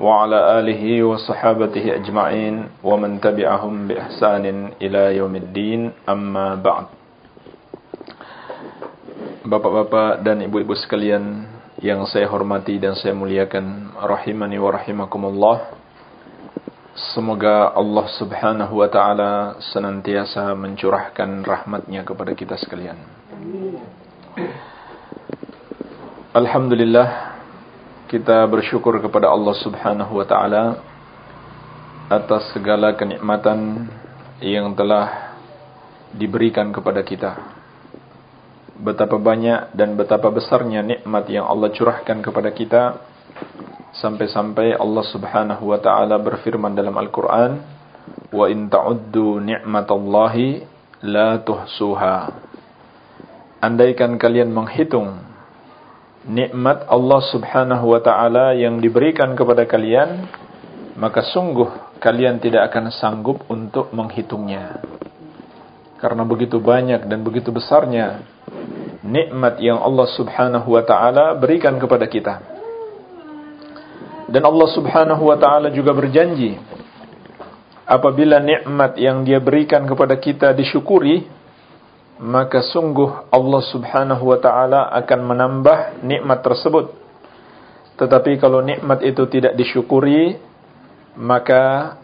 وعلى آله وصحابته أجمعين ومن تبعهم بإحسان إلى يوم الدين أما بعد Bapak-bapak dan ibu-ibu sekalian yang saya hormati dan saya muliakan rahimani wa rahimakumullah Semoga Allah subhanahu wa ta'ala senantiasa mencurahkan rahmatnya kepada kita sekalian Alhamdulillah kita bersyukur kepada Allah Subhanahu wa taala atas segala kenikmatan yang telah diberikan kepada kita. Betapa banyak dan betapa besarnya nikmat yang Allah curahkan kepada kita sampai-sampai Allah Subhanahu wa taala berfirman dalam Al-Qur'an, "Wa in ta'uddu ni'matallahi la tuhsuha." Andaikan kalian menghitung nikmat Allah Subhanahu wa taala yang diberikan kepada kalian, maka sungguh kalian tidak akan sanggup untuk menghitungnya. Karena begitu banyak dan begitu besarnya nikmat yang Allah Subhanahu wa taala berikan kepada kita. Dan Allah Subhanahu wa taala juga berjanji apabila nikmat yang Dia berikan kepada kita disyukuri, maka sungguh Allah subhanahu wa ta'ala akan menambah nikmat tersebut. Tetapi kalau nikmat itu tidak disyukuri, maka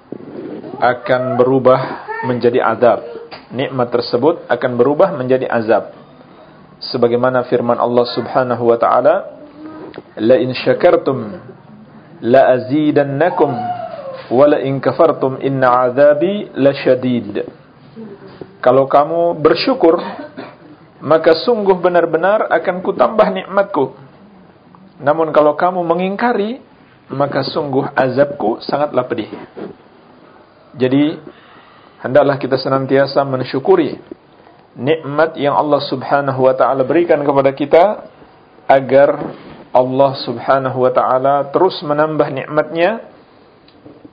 akan berubah menjadi azab. Nikmat tersebut akan berubah menjadi azab. Sebagaimana firman Allah subhanahu wa ta'ala, La in syakartum, la azidannakum, wa la in kafartum inna azabi la syadid. Kalau kamu bersyukur, maka sungguh benar-benar akan kutambah nikmatku. Namun kalau kamu mengingkari, maka sungguh azabku sangatlah pedih. Jadi, hendaklah kita senantiasa mensyukuri nikmat yang Allah Subhanahu wa taala berikan kepada kita agar Allah Subhanahu wa taala terus menambah nikmatnya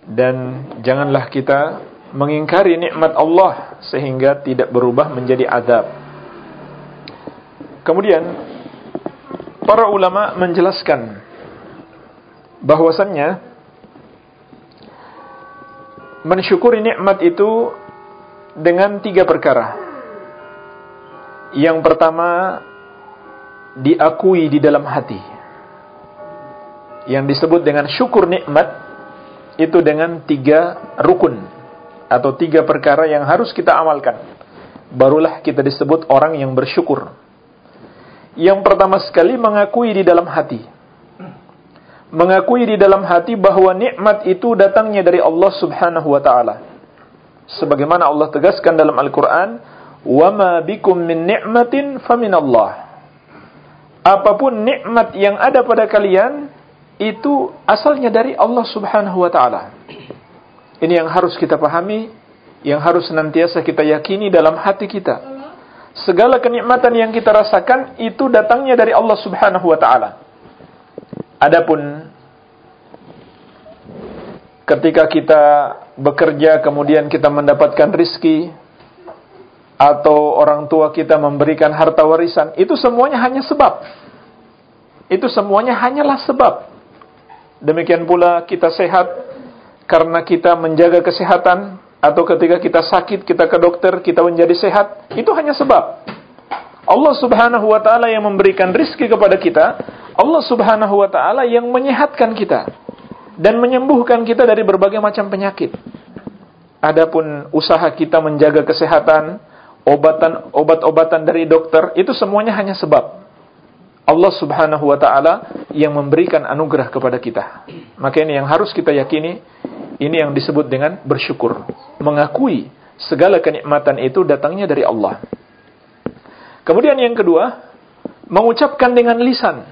dan janganlah kita mengingkari nikmat Allah sehingga tidak berubah menjadi azab. Kemudian para ulama menjelaskan bahwasannya mensyukuri nikmat itu dengan tiga perkara. Yang pertama diakui di dalam hati. Yang disebut dengan syukur nikmat itu dengan tiga rukun atau tiga perkara yang harus kita amalkan. Barulah kita disebut orang yang bersyukur. Yang pertama sekali mengakui di dalam hati. Mengakui di dalam hati bahwa nikmat itu datangnya dari Allah Subhanahu wa taala. Sebagaimana Allah tegaskan dalam Al-Qur'an, "Wa ma bikum min ni'matin faminallah." Apa pun nikmat yang ada pada kalian itu asalnya dari Allah Subhanahu wa taala. Ini yang harus kita pahami, yang harus senantiasa kita yakini dalam hati kita. Segala kenikmatan yang kita rasakan itu datangnya dari Allah Subhanahu wa taala. Adapun ketika kita bekerja kemudian kita mendapatkan rizki atau orang tua kita memberikan harta warisan, itu semuanya hanya sebab. Itu semuanya hanyalah sebab. Demikian pula kita sehat karena kita menjaga kesehatan atau ketika kita sakit kita ke dokter kita menjadi sehat, itu hanya sebab. Allah Subhanahu wa taala yang memberikan rizki kepada kita, Allah Subhanahu wa taala yang menyehatkan kita dan menyembuhkan kita dari berbagai macam penyakit. Adapun usaha kita menjaga kesehatan, obatan obat-obatan dari dokter itu semuanya hanya sebab. Allah Subhanahu wa taala yang memberikan anugerah kepada kita. Maka ini yang harus kita yakini, ini yang disebut dengan bersyukur, mengakui segala kenikmatan itu datangnya dari Allah. Kemudian yang kedua, mengucapkan dengan lisan,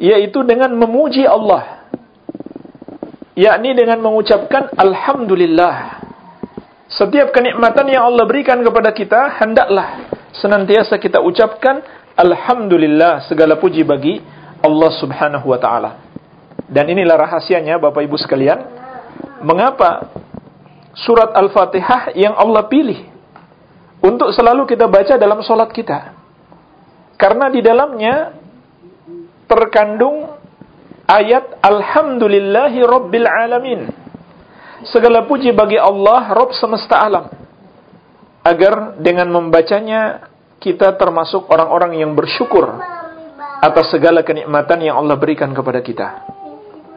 yaitu dengan memuji Allah yakni dengan mengucapkan alhamdulillah. Setiap kenikmatan yang Allah berikan kepada kita hendaklah senantiasa kita ucapkan alhamdulillah segala puji bagi Allah Subhanahu wa taala. Dan inilah rahasianya Bapak Ibu sekalian, mengapa surat Al-Fatihah yang Allah pilih untuk selalu kita baca dalam solat kita. Karena di dalamnya terkandung ayat Alhamdulillahi Rabbil Alamin. Segala puji bagi Allah, Rabb semesta alam. Agar dengan membacanya, kita termasuk orang-orang yang bersyukur atas segala kenikmatan yang Allah berikan kepada kita.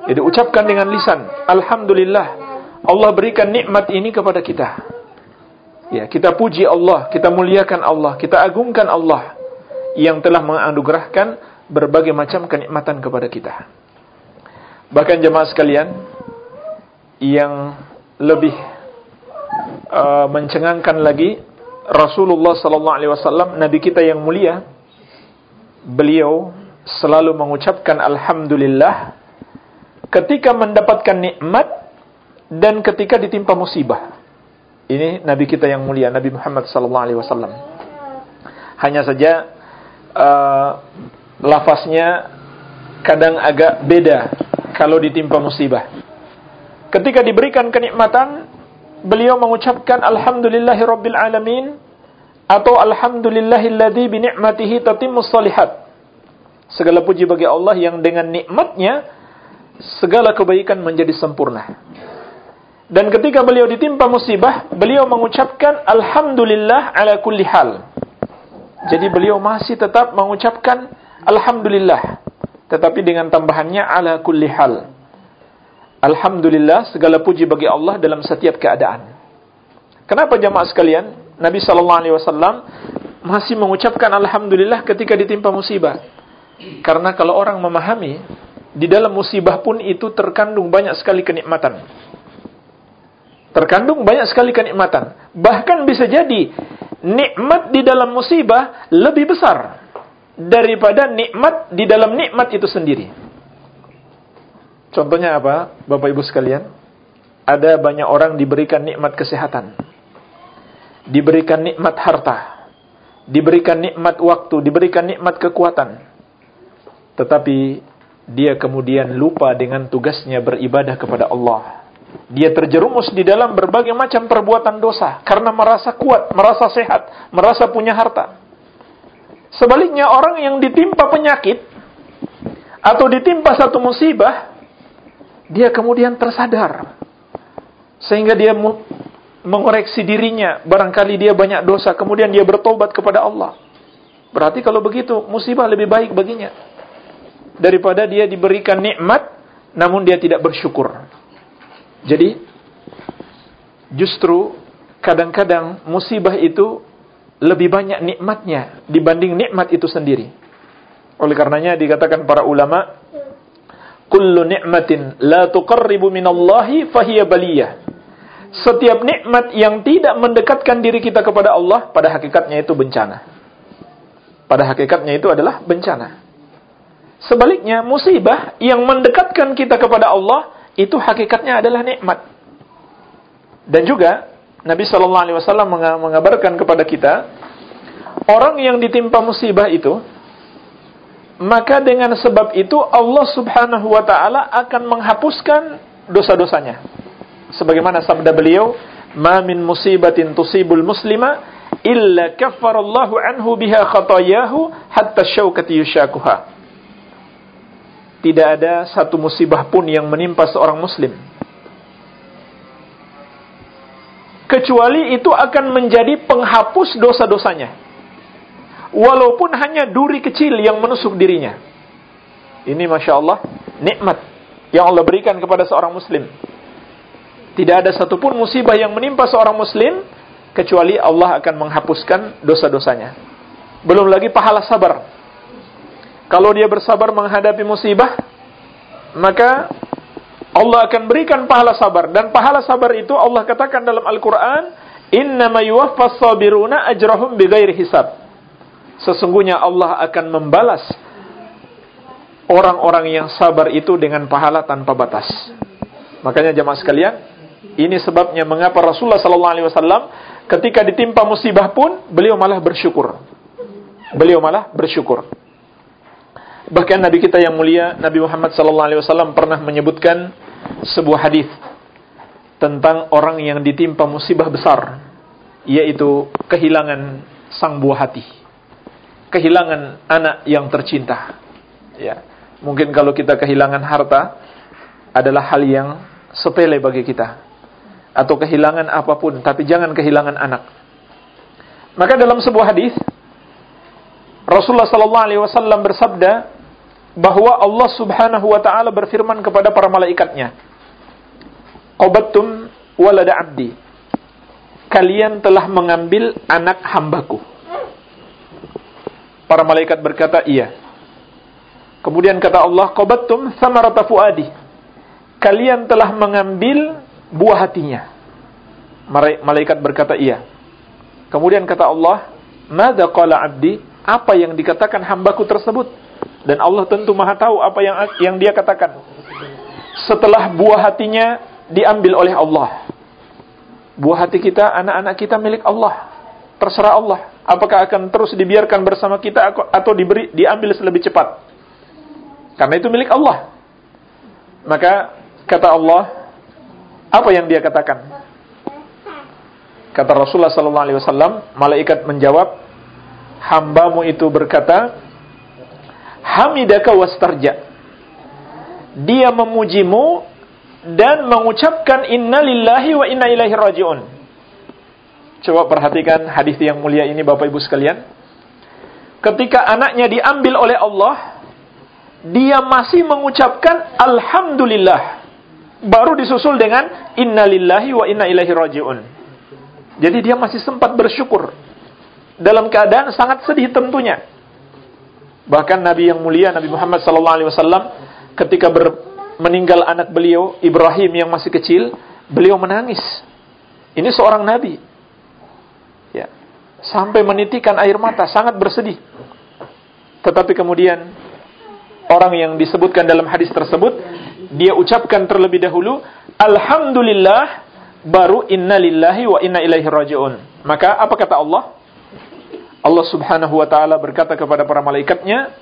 Jadi ucapkan dengan lisan, Alhamdulillah, Allah berikan nikmat ini kepada kita. Ya, kita puji Allah, kita muliakan Allah, kita agungkan Allah yang telah menganugerahkan berbagai macam kenikmatan kepada kita. Bahkan jemaah sekalian yang lebih uh, mencengangkan lagi Rasulullah sallallahu alaihi wasallam nabi kita yang mulia beliau selalu mengucapkan alhamdulillah ketika mendapatkan nikmat dan ketika ditimpa musibah. Ini nabi kita yang mulia Nabi Muhammad sallallahu alaihi wasallam. Hanya saja uh, lafaznya kadang agak beda kalau ditimpa musibah. Ketika diberikan kenikmatan, beliau mengucapkan alhamdulillahi rabbil alamin atau alhamdulillahilladzi bi ni'matihi tatimmus salihat. Segala puji bagi Allah yang dengan nikmatnya segala kebaikan menjadi sempurna. Dan ketika beliau ditimpa musibah, beliau mengucapkan alhamdulillah ala kulli hal. Jadi beliau masih tetap mengucapkan alhamdulillah tetapi dengan tambahannya ala kulli hal. Alhamdulillah segala puji bagi Allah dalam setiap keadaan. Kenapa jamaah sekalian? Nabi sallallahu alaihi wasallam masih mengucapkan alhamdulillah ketika ditimpa musibah. Karena kalau orang memahami di dalam musibah pun itu terkandung banyak sekali kenikmatan. Terkandung banyak sekali kenikmatan. Bahkan bisa jadi nikmat di dalam musibah lebih besar daripada nikmat di dalam nikmat itu sendiri. Contohnya apa, Bapak Ibu sekalian? Ada banyak orang diberikan nikmat kesehatan, diberikan nikmat harta, diberikan nikmat waktu, diberikan nikmat kekuatan. Tetapi dia kemudian lupa dengan tugasnya beribadah kepada Allah. Dia terjerumus di dalam berbagai macam perbuatan dosa karena merasa kuat, merasa sehat, merasa punya harta. Sebaliknya orang yang ditimpa penyakit atau ditimpa satu musibah, dia kemudian tersadar. Sehingga dia mengoreksi dirinya, barangkali dia banyak dosa, kemudian dia bertobat kepada Allah. Berarti kalau begitu, musibah lebih baik baginya. Daripada dia diberikan nikmat, namun dia tidak bersyukur. Jadi, justru kadang-kadang musibah itu lebih banyak nikmatnya dibanding nikmat itu sendiri. Oleh karenanya dikatakan para ulama, kullu ni'matin la tuqarribu minallahi fahiya baliyah. Setiap nikmat yang tidak mendekatkan diri kita kepada Allah pada hakikatnya itu bencana. Pada hakikatnya itu adalah bencana. Sebaliknya musibah yang mendekatkan kita kepada Allah itu hakikatnya adalah nikmat. Dan juga Nabi Wasallam mengabarkan kepada kita orang yang ditimpa musibah itu maka dengan sebab itu Allah Subhanahu Wa Taala akan menghapuskan dosa-dosanya. Sebagaimana sabda beliau, "Ma min musibatin tusibul muslima illa kaffarallahu anhu biha khatayahu hatta syaukati yushakuha." Tidak ada satu musibah pun yang menimpa seorang muslim kecuali itu akan menjadi penghapus dosa-dosanya. Walaupun hanya duri kecil yang menusuk dirinya. Ini Masya Allah, nikmat yang Allah berikan kepada seorang muslim. Tidak ada satupun musibah yang menimpa seorang muslim, kecuali Allah akan menghapuskan dosa-dosanya. Belum lagi pahala sabar. Kalau dia bersabar menghadapi musibah, maka Allah akan berikan pahala sabar dan pahala sabar itu Allah katakan dalam Al-Qur'an innama yuwaffas sabiruna ajrahum bighairi hisab sesungguhnya Allah akan membalas orang-orang yang sabar itu dengan pahala tanpa batas Makanya jemaah sekalian, ini sebabnya mengapa Rasulullah sallallahu alaihi wasallam ketika ditimpa musibah pun beliau malah bersyukur. Beliau malah bersyukur. Bahkan Nabi kita yang mulia Nabi Muhammad sallallahu alaihi wasallam pernah menyebutkan sebuah hadis tentang orang yang ditimpa musibah besar yaitu kehilangan sang buah hati. Kehilangan anak yang tercinta. Ya. Mungkin kalau kita kehilangan harta adalah hal yang sepele bagi kita. Atau kehilangan apa pun, tapi jangan kehilangan anak. Maka dalam sebuah hadis Rasulullah sallallahu alaihi wasallam bersabda bahwa Allah Subhanahu wa taala berfirman kepada para malaikatnya, "Qabattum walada 'abdi." Kalian telah mengambil anak hambaku. Para malaikat berkata, "Iya." Kemudian kata Allah, "Qabattum thamarata fuadi." Kalian telah mengambil buah hatinya. Malaikat berkata, "Iya." Kemudian kata Allah, "Madza qala 'abdi?" Apa yang dikatakan hambaku tersebut? Dan Allah tentu Maha tahu apa yang yang dia katakan. Setelah buah hatinya diambil oleh Allah. Buah hati kita, anak-anak kita milik Allah. Terserah Allah. Apakah akan terus dibiarkan bersama kita atau diberi diambil lebih cepat? Karena itu milik Allah. Maka kata Allah, apa yang dia katakan? Kata Rasulullah sallallahu alaihi wasallam, malaikat menjawab, hambamu itu berkata, Hamidaka wastarja. Dia memujimu dan mengucapkan inna lillahi wa inna ilaihi raji'un. Coba perhatikan hadis yang mulia ini Bapak Ibu sekalian. Ketika anaknya diambil oleh Allah, dia masih mengucapkan alhamdulillah. Baru disusul dengan inna lillahi wa inna ilaihi raji'un. Jadi dia masih sempat bersyukur dalam keadaan sangat sedih tentunya. Bahkan Nabi yang mulia Nabi Muhammad SAW ketika ber, meninggal anak beliau Ibrahim yang masih kecil, beliau menangis. Ini seorang nabi. Sampai menitikan air mata, sangat bersedih. Tetapi kemudian orang yang disebutkan dalam hadis tersebut, dia ucapkan terlebih dahulu, Alhamdulillah, baru inna lillahi wa inna ilaihi raji'un. Maka apa kata Allah? Allah Subhanahu wa taala berkata kepada para malaikatnya,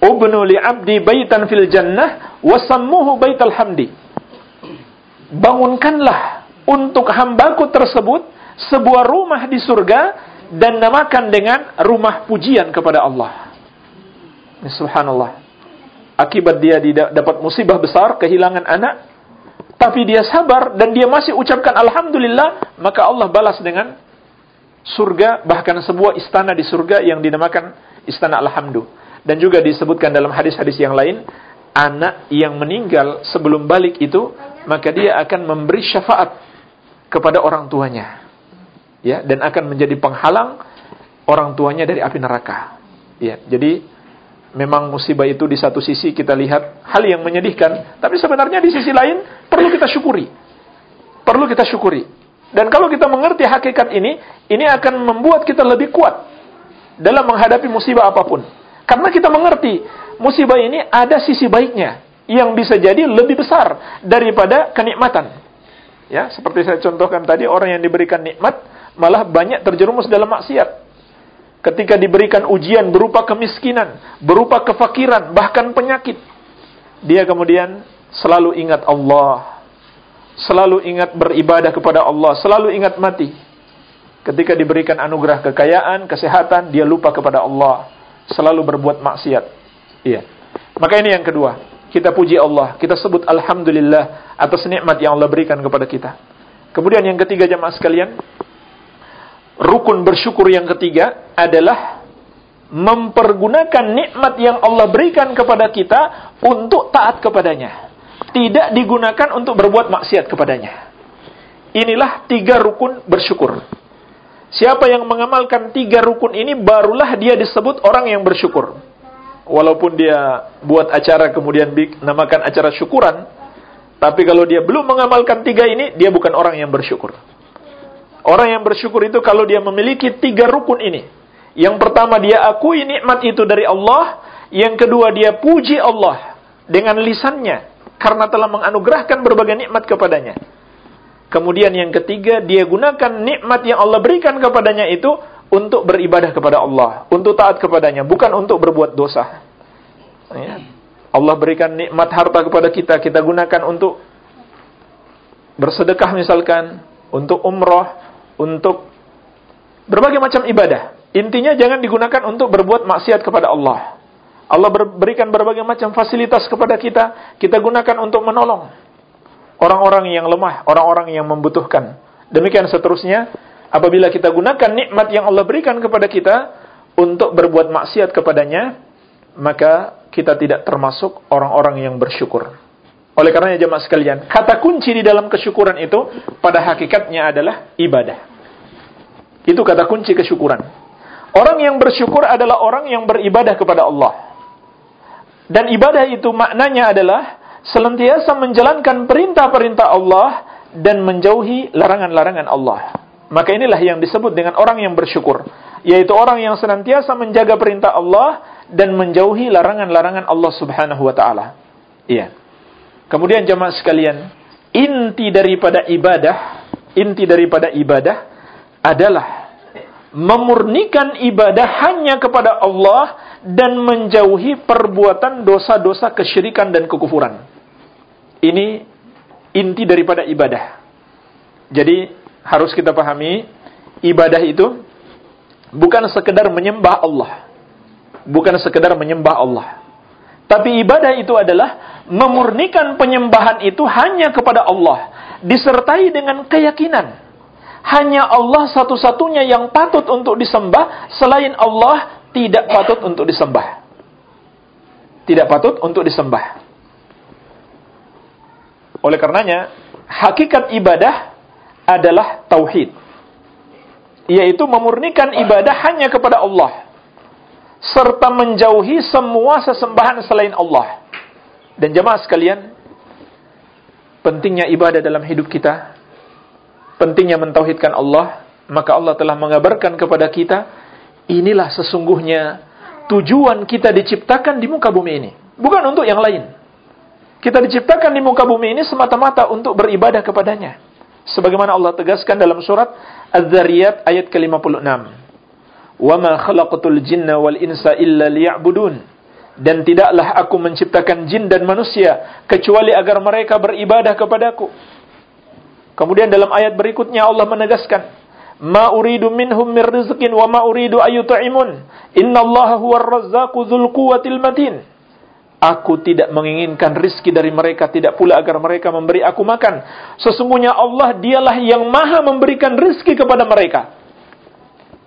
"Ubnu li 'abdi baitan fil jannah wa sammuhu baital hamdi." Bangunkanlah untuk hambaku tersebut sebuah rumah di surga dan namakan dengan rumah pujian kepada Allah. Ini subhanallah. Akibat dia dapat musibah besar, kehilangan anak, tapi dia sabar dan dia masih ucapkan alhamdulillah, maka Allah balas dengan surga bahkan sebuah istana di surga yang dinamakan istana alhamdu dan juga disebutkan dalam hadis-hadis yang lain anak yang meninggal sebelum balik itu maka dia akan memberi syafaat kepada orang tuanya ya dan akan menjadi penghalang orang tuanya dari api neraka ya jadi memang musibah itu di satu sisi kita lihat hal yang menyedihkan tapi sebenarnya di sisi lain perlu kita syukuri perlu kita syukuri dan kalau kita mengerti hakikat ini, ini akan membuat kita lebih kuat dalam menghadapi musibah apa pun. Karena kita mengerti musibah ini ada sisi baiknya yang bisa jadi lebih besar daripada kenikmatan. Ya, seperti saya contohkan tadi orang yang diberikan nikmat malah banyak terjerumus dalam maksiat. Ketika diberikan ujian berupa kemiskinan, berupa kefakiran, bahkan penyakit, dia kemudian selalu ingat Allah, Selalu ingat beribadah kepada Allah, selalu ingat mati. Ketika diberikan anugerah kekayaan, kesehatan, dia lupa kepada Allah, selalu berbuat maksiat. Iya. Maka ini yang kedua, kita puji Allah, kita sebut alhamdulillah atas nikmat yang Allah berikan kepada kita. Kemudian yang ketiga jemaah sekalian, rukun bersyukur yang ketiga adalah mempergunakan nikmat yang Allah berikan kepada kita untuk taat kepadanya tidak digunakan untuk berbuat maksiat kepadanya. Inilah tiga rukun bersyukur. Siapa yang mengamalkan tiga rukun ini barulah dia disebut orang yang bersyukur. Walaupun dia buat acara kemudian namakan acara syukuran, tapi kalau dia belum mengamalkan tiga ini, dia bukan orang yang bersyukur. Orang yang bersyukur itu kalau dia memiliki tiga rukun ini. Yang pertama dia akui nikmat itu dari Allah, yang kedua dia puji Allah dengan lisannya, karena telah menganugerahkan berbagai nikmat kepadanya. Kemudian yang ketiga, dia gunakan nikmat yang Allah berikan kepadanya itu untuk beribadah kepada Allah, untuk taat kepadanya, bukan untuk berbuat dosa. Ya. Allah berikan nikmat harta kepada kita, kita gunakan untuk bersedekah misalkan, untuk umroh, untuk berbagai macam ibadah. Intinya jangan digunakan untuk berbuat maksiat kepada Allah. Allah berikan berbagai macam fasilitas kepada kita, kita gunakan untuk menolong orang-orang yang lemah, orang-orang yang membutuhkan. Demikian seterusnya, apabila kita gunakan nikmat yang Allah berikan kepada kita untuk berbuat maksiat kepadanya, maka kita tidak termasuk orang-orang yang bersyukur. Oleh karenanya jemaah sekalian, kata kunci di dalam kesyukuran itu pada hakikatnya adalah ibadah. Itu kata kunci kesyukuran. Orang yang bersyukur adalah orang yang beribadah kepada Allah. Dan ibadah itu maknanya adalah senantiasa menjalankan perintah-perintah Allah dan menjauhi larangan-larangan Allah. Maka inilah yang disebut dengan orang yang bersyukur, yaitu orang yang senantiasa menjaga perintah Allah dan menjauhi larangan-larangan Allah Subhanahu wa taala. Iya. Kemudian jemaah sekalian, inti daripada ibadah, inti daripada ibadah adalah memurnikan ibadah hanya kepada Allah dan menjauhi perbuatan dosa-dosa kesyirikan dan kekufuran. Ini inti daripada ibadah. Jadi harus kita pahami ibadah itu bukan sekedar menyembah Allah. Bukan sekedar menyembah Allah. Tapi ibadah itu adalah memurnikan penyembahan itu hanya kepada Allah. Disertai dengan keyakinan. Hanya Allah satu-satunya yang patut untuk disembah. Selain Allah tidak patut untuk disembah. Tidak patut untuk disembah. Oleh karenanya, hakikat ibadah adalah tauhid. Yaitu memurnikan ibadah hanya kepada Allah serta menjauhi semua sesembahan selain Allah. Dan jemaah sekalian, pentingnya ibadah dalam hidup kita, pentingnya mentauhidkan Allah, maka Allah telah mengabarkan kepada kita, inilah sesungguhnya tujuan kita diciptakan di muka bumi ini, bukan untuk yang lain. Kita diciptakan di muka bumi ini semata-mata untuk beribadah kepadanya. Sebagaimana Allah tegaskan dalam surat Az-Zariyat ayat ke-56. وَمَا ma khalaqatul jinna wal insa illa liya'budun. Dan tidaklah aku menciptakan jin dan manusia kecuali agar mereka beribadah kepadaku. Kemudian dalam ayat berikutnya Allah menegaskan, "Ma uridu minhum mir rizqin wa ma uridu ayut'imun. Innallaha huwar razzaqu dzul quwwatil matin." Aku tidak menginginkan rizki dari mereka, tidak pula agar mereka memberi aku makan. Sesungguhnya Allah dialah yang maha memberikan rizki kepada mereka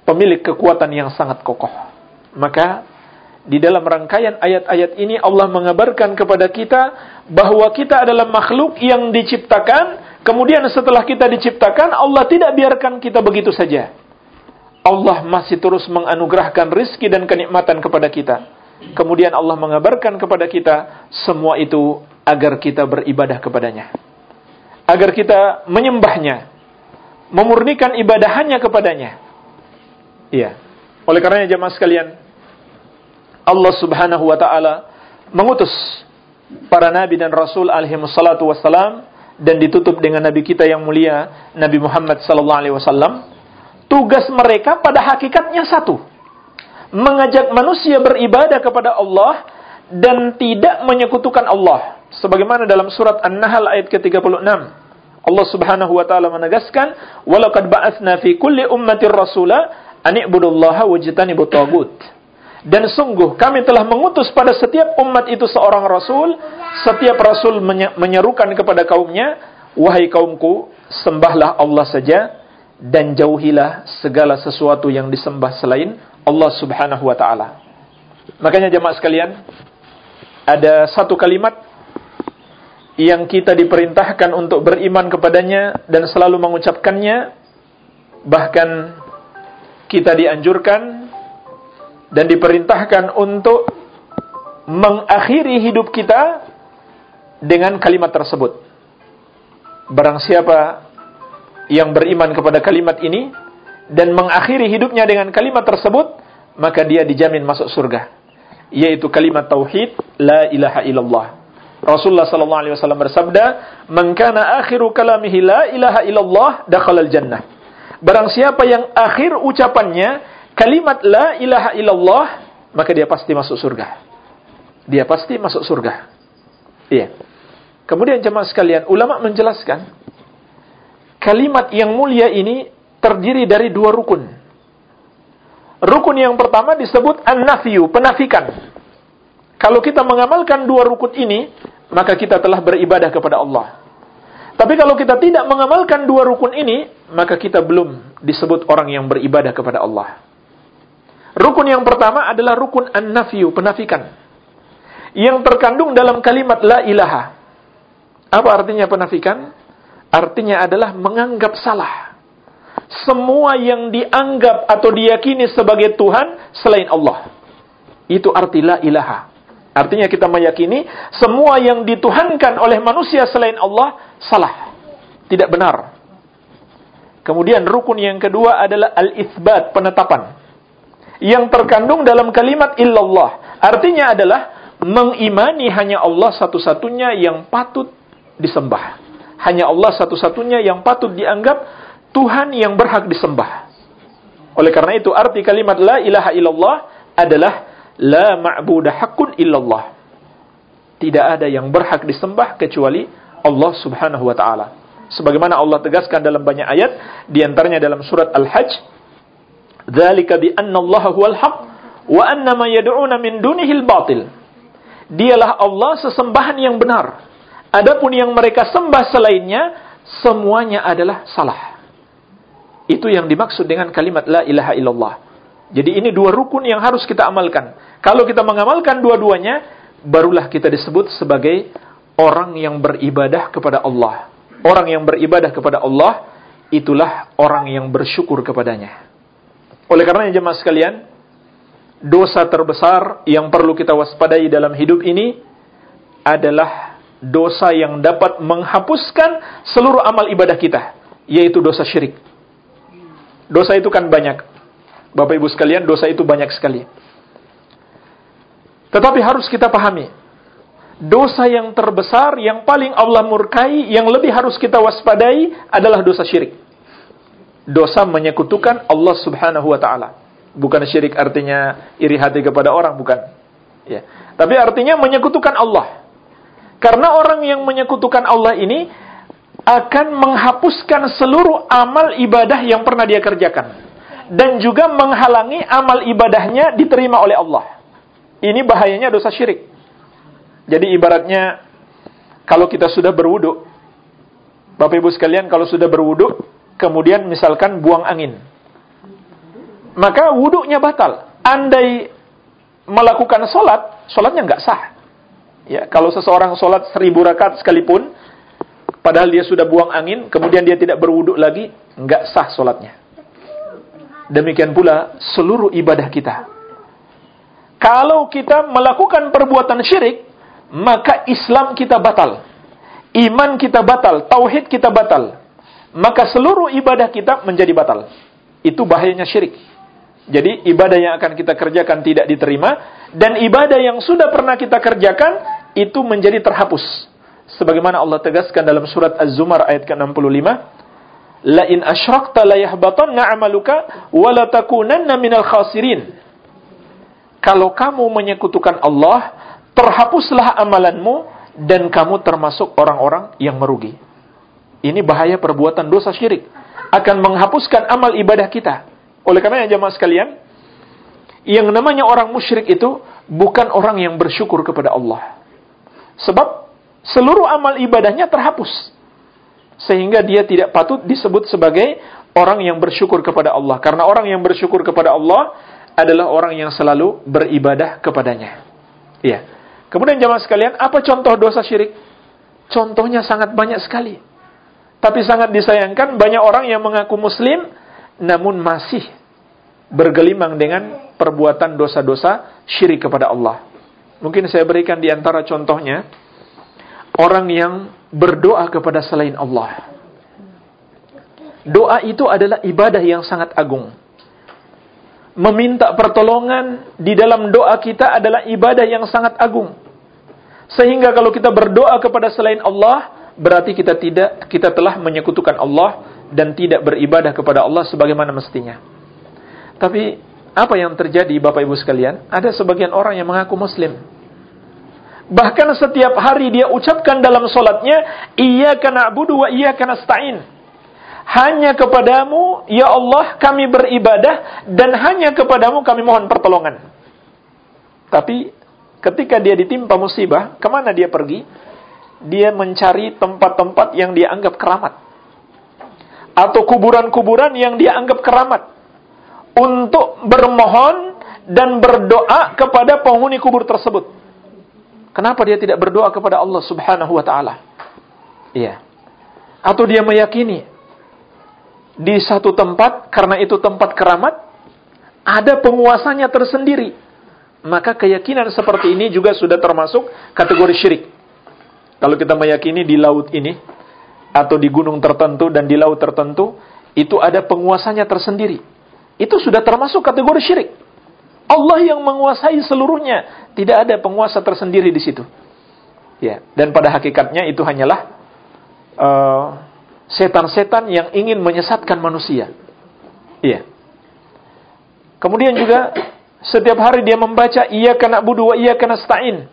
pemilik kekuatan yang sangat kokoh. Maka di dalam rangkaian ayat-ayat ini Allah mengabarkan kepada kita bahwa kita adalah makhluk yang diciptakan, kemudian setelah kita diciptakan Allah tidak biarkan kita begitu saja. Allah masih terus menganugerahkan rizki dan kenikmatan kepada kita. Kemudian Allah mengabarkan kepada kita semua itu agar kita beribadah kepadanya. Agar kita menyembahnya. Memurnikan ibadah hanya kepadanya Iya. Oleh karenanya jemaah sekalian, Allah Subhanahu wa taala mengutus para nabi dan rasul alaihi wassalatu wassalam dan ditutup dengan nabi kita yang mulia Nabi Muhammad sallallahu alaihi wasallam. Tugas mereka pada hakikatnya satu. Mengajak manusia beribadah kepada Allah dan tidak menyekutukan Allah. Sebagaimana dalam surat An-Nahl ayat ke-36. Allah Subhanahu wa taala menegaskan, "Walaqad ba'atsna fi kulli ummatin rasula ani'budullaha wajtanibu tagut. Dan sungguh kami telah mengutus pada setiap umat itu seorang rasul, setiap rasul menyerukan kepada kaumnya, wahai kaumku, sembahlah Allah saja dan jauhilah segala sesuatu yang disembah selain Allah Subhanahu wa taala. Makanya jemaah sekalian, ada satu kalimat yang kita diperintahkan untuk beriman kepadanya dan selalu mengucapkannya bahkan kita dianjurkan dan diperintahkan untuk mengakhiri hidup kita dengan kalimat tersebut. Barang siapa yang beriman kepada kalimat ini dan mengakhiri hidupnya dengan kalimat tersebut, maka dia dijamin masuk surga. Yaitu kalimat tauhid la ilaha illallah. Rasulullah sallallahu alaihi wasallam bersabda, "Man kana akhiru kalamihi la ilaha illallah dakhala jannah." Barang siapa yang akhir ucapannya kalimat la ilaha illallah, maka dia pasti masuk surga. Dia pasti masuk surga. Iya. Kemudian jemaah sekalian, ulama menjelaskan kalimat yang mulia ini terdiri dari dua rukun. Rukun yang pertama disebut an-nafyu, penafikan. Kalau kita mengamalkan dua rukun ini, maka kita telah beribadah kepada Allah. Tapi kalau kita tidak mengamalkan dua rukun ini, maka kita belum disebut orang yang beribadah kepada Allah. Rukun yang pertama adalah rukun an-nafyu, penafikan. Yang terkandung dalam kalimat la ilaha. Apa artinya penafikan? Artinya adalah menganggap salah. Semua yang dianggap atau diyakini sebagai Tuhan selain Allah. Itu arti la ilaha. Artinya kita meyakini semua yang dituhankan oleh manusia selain Allah salah. Tidak benar. Kemudian rukun yang kedua adalah al-itsbat, penetapan. Yang terkandung dalam kalimat illallah. Artinya adalah mengimani hanya Allah satu-satunya yang patut disembah. Hanya Allah satu-satunya yang patut dianggap Tuhan yang berhak disembah. Oleh karena itu arti kalimat la ilaha illallah adalah La ma'budah hakun illallah. Tidak ada yang berhak disembah kecuali Allah subhanahu wa ta'ala. Sebagaimana Allah tegaskan dalam banyak ayat, di antaranya dalam surat Al-Hajj, Dzalika bi anna Allah huwal haq wa anna ma yad'una min dunihi al-batil. Dialah Allah sesembahan yang benar. Adapun yang mereka sembah selainnya semuanya adalah salah. Itu yang dimaksud dengan kalimat la ilaha illallah. Jadi ini dua rukun yang harus kita amalkan. Kalau kita mengamalkan dua-duanya, barulah kita disebut sebagai orang yang beribadah kepada Allah. Orang yang beribadah kepada Allah, itulah orang yang bersyukur kepadanya. Oleh karenanya jemaah sekalian, dosa terbesar yang perlu kita waspadai dalam hidup ini adalah dosa yang dapat menghapuskan seluruh amal ibadah kita, yaitu dosa syirik. Dosa itu kan banyak. Bapak Ibu sekalian, dosa itu banyak sekali. Tetapi harus kita pahami, dosa yang terbesar, yang paling Allah murkai, yang lebih harus kita waspadai adalah dosa syirik. Dosa menyekutukan Allah Subhanahu wa taala. Bukan syirik artinya iri hati kepada orang, bukan. Ya. Tapi artinya menyekutukan Allah. Karena orang yang menyekutukan Allah ini akan menghapuskan seluruh amal ibadah yang pernah dia kerjakan dan juga menghalangi amal ibadahnya diterima oleh Allah. Ini bahayanya dosa syirik. Jadi ibaratnya kalau kita sudah berwudu, Bapak Ibu sekalian kalau sudah berwudu, kemudian misalkan buang angin, maka wudhunya batal. Andai melakukan sholat, sholatnya nggak sah. Ya, kalau seseorang sholat seribu rakaat sekalipun, padahal dia sudah buang angin, kemudian dia tidak berwudhu lagi, nggak sah sholatnya. Demikian pula seluruh ibadah kita. Kalau kita melakukan perbuatan syirik, maka Islam kita batal. Iman kita batal, tauhid kita batal. Maka seluruh ibadah kita menjadi batal. Itu bahayanya syirik. Jadi ibadah yang akan kita kerjakan tidak diterima dan ibadah yang sudah pernah kita kerjakan itu menjadi terhapus. Sebagaimana Allah tegaskan dalam surat Az-Zumar ayat ke-65, la in asyrakta la yahbatanna 'amaluka wa la takunanna. Kalau kamu menyekutukan Allah, terhapuslah amalanmu dan kamu termasuk orang-orang yang merugi. Ini bahaya perbuatan dosa syirik akan menghapuskan amal ibadah kita. Oleh karena jemaah sekalian, yang namanya orang musyrik itu bukan orang yang bersyukur kepada Allah. Sebab seluruh amal ibadahnya terhapus sehingga dia tidak patut disebut sebagai orang yang bersyukur kepada Allah karena orang yang bersyukur kepada Allah adalah orang yang selalu beribadah kepadanya. Iya. Kemudian jamaah sekalian, apa contoh dosa syirik? Contohnya sangat banyak sekali. Tapi sangat disayangkan banyak orang yang mengaku muslim namun masih bergelimang dengan perbuatan dosa-dosa syirik kepada Allah. Mungkin saya berikan di antara contohnya orang yang berdoa kepada selain Allah. Doa itu adalah ibadah yang sangat agung. Meminta pertolongan di dalam doa kita adalah ibadah yang sangat agung. Sehingga kalau kita berdoa kepada selain Allah, berarti kita tidak kita telah menyekutukan Allah dan tidak beribadah kepada Allah sebagaimana mestinya. Tapi apa yang terjadi Bapak Ibu sekalian? Ada sebagian orang yang mengaku muslim. Bahkan setiap hari dia ucapkan dalam solatnya, Iyyaka na'budu wa iyyaka nasta'in. Hanya kepadamu, ya Allah, kami beribadah, dan hanya kepadamu kami mohon pertolongan. Tapi ketika dia ditimpa musibah, ke mana dia pergi? Dia mencari tempat-tempat yang dia anggap keramat. Atau kuburan-kuburan yang dia anggap keramat. Untuk bermohon dan berdoa kepada penghuni kubur tersebut. Kenapa dia tidak berdoa kepada Allah subhanahu wa ta'ala? Iya. Atau dia meyakini di satu tempat, karena itu tempat keramat, ada penguasanya tersendiri maka keyakinan seperti ini juga sudah termasuk kategori syirik. Kalau kita meyakini di laut ini atau di gunung tertentu dan di laut tertentu itu ada penguasanya tersendiri. Itu sudah termasuk kategori syirik. Allah yang menguasai seluruhnya, tidak ada penguasa tersendiri di situ. Ya, dan pada hakikatnya itu hanyalah uh, setan-setan yang ingin menyesatkan manusia. Iya. Kemudian juga setiap hari dia membaca iya kena budu wa iya kena stain.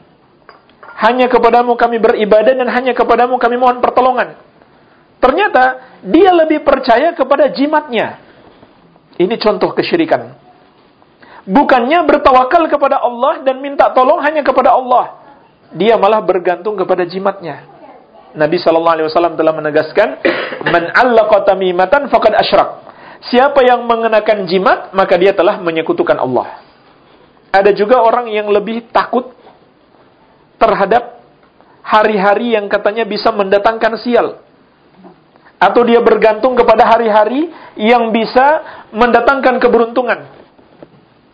Hanya kepadamu kami beribadah dan hanya kepadamu kami mohon pertolongan. Ternyata dia lebih percaya kepada jimatnya. Ini contoh kesyirikan. Bukannya bertawakal kepada Allah dan minta tolong hanya kepada Allah. Dia malah bergantung kepada jimatnya. Nabi sallallahu alaihi wasallam telah menegaskan, "Man tamimatan faqad asyrak." Siapa yang mengenakan jimat, maka dia telah menyekutukan Allah. Ada juga orang yang lebih takut terhadap hari-hari yang katanya bisa mendatangkan sial. Atau dia bergantung kepada hari-hari yang bisa mendatangkan keberuntungan.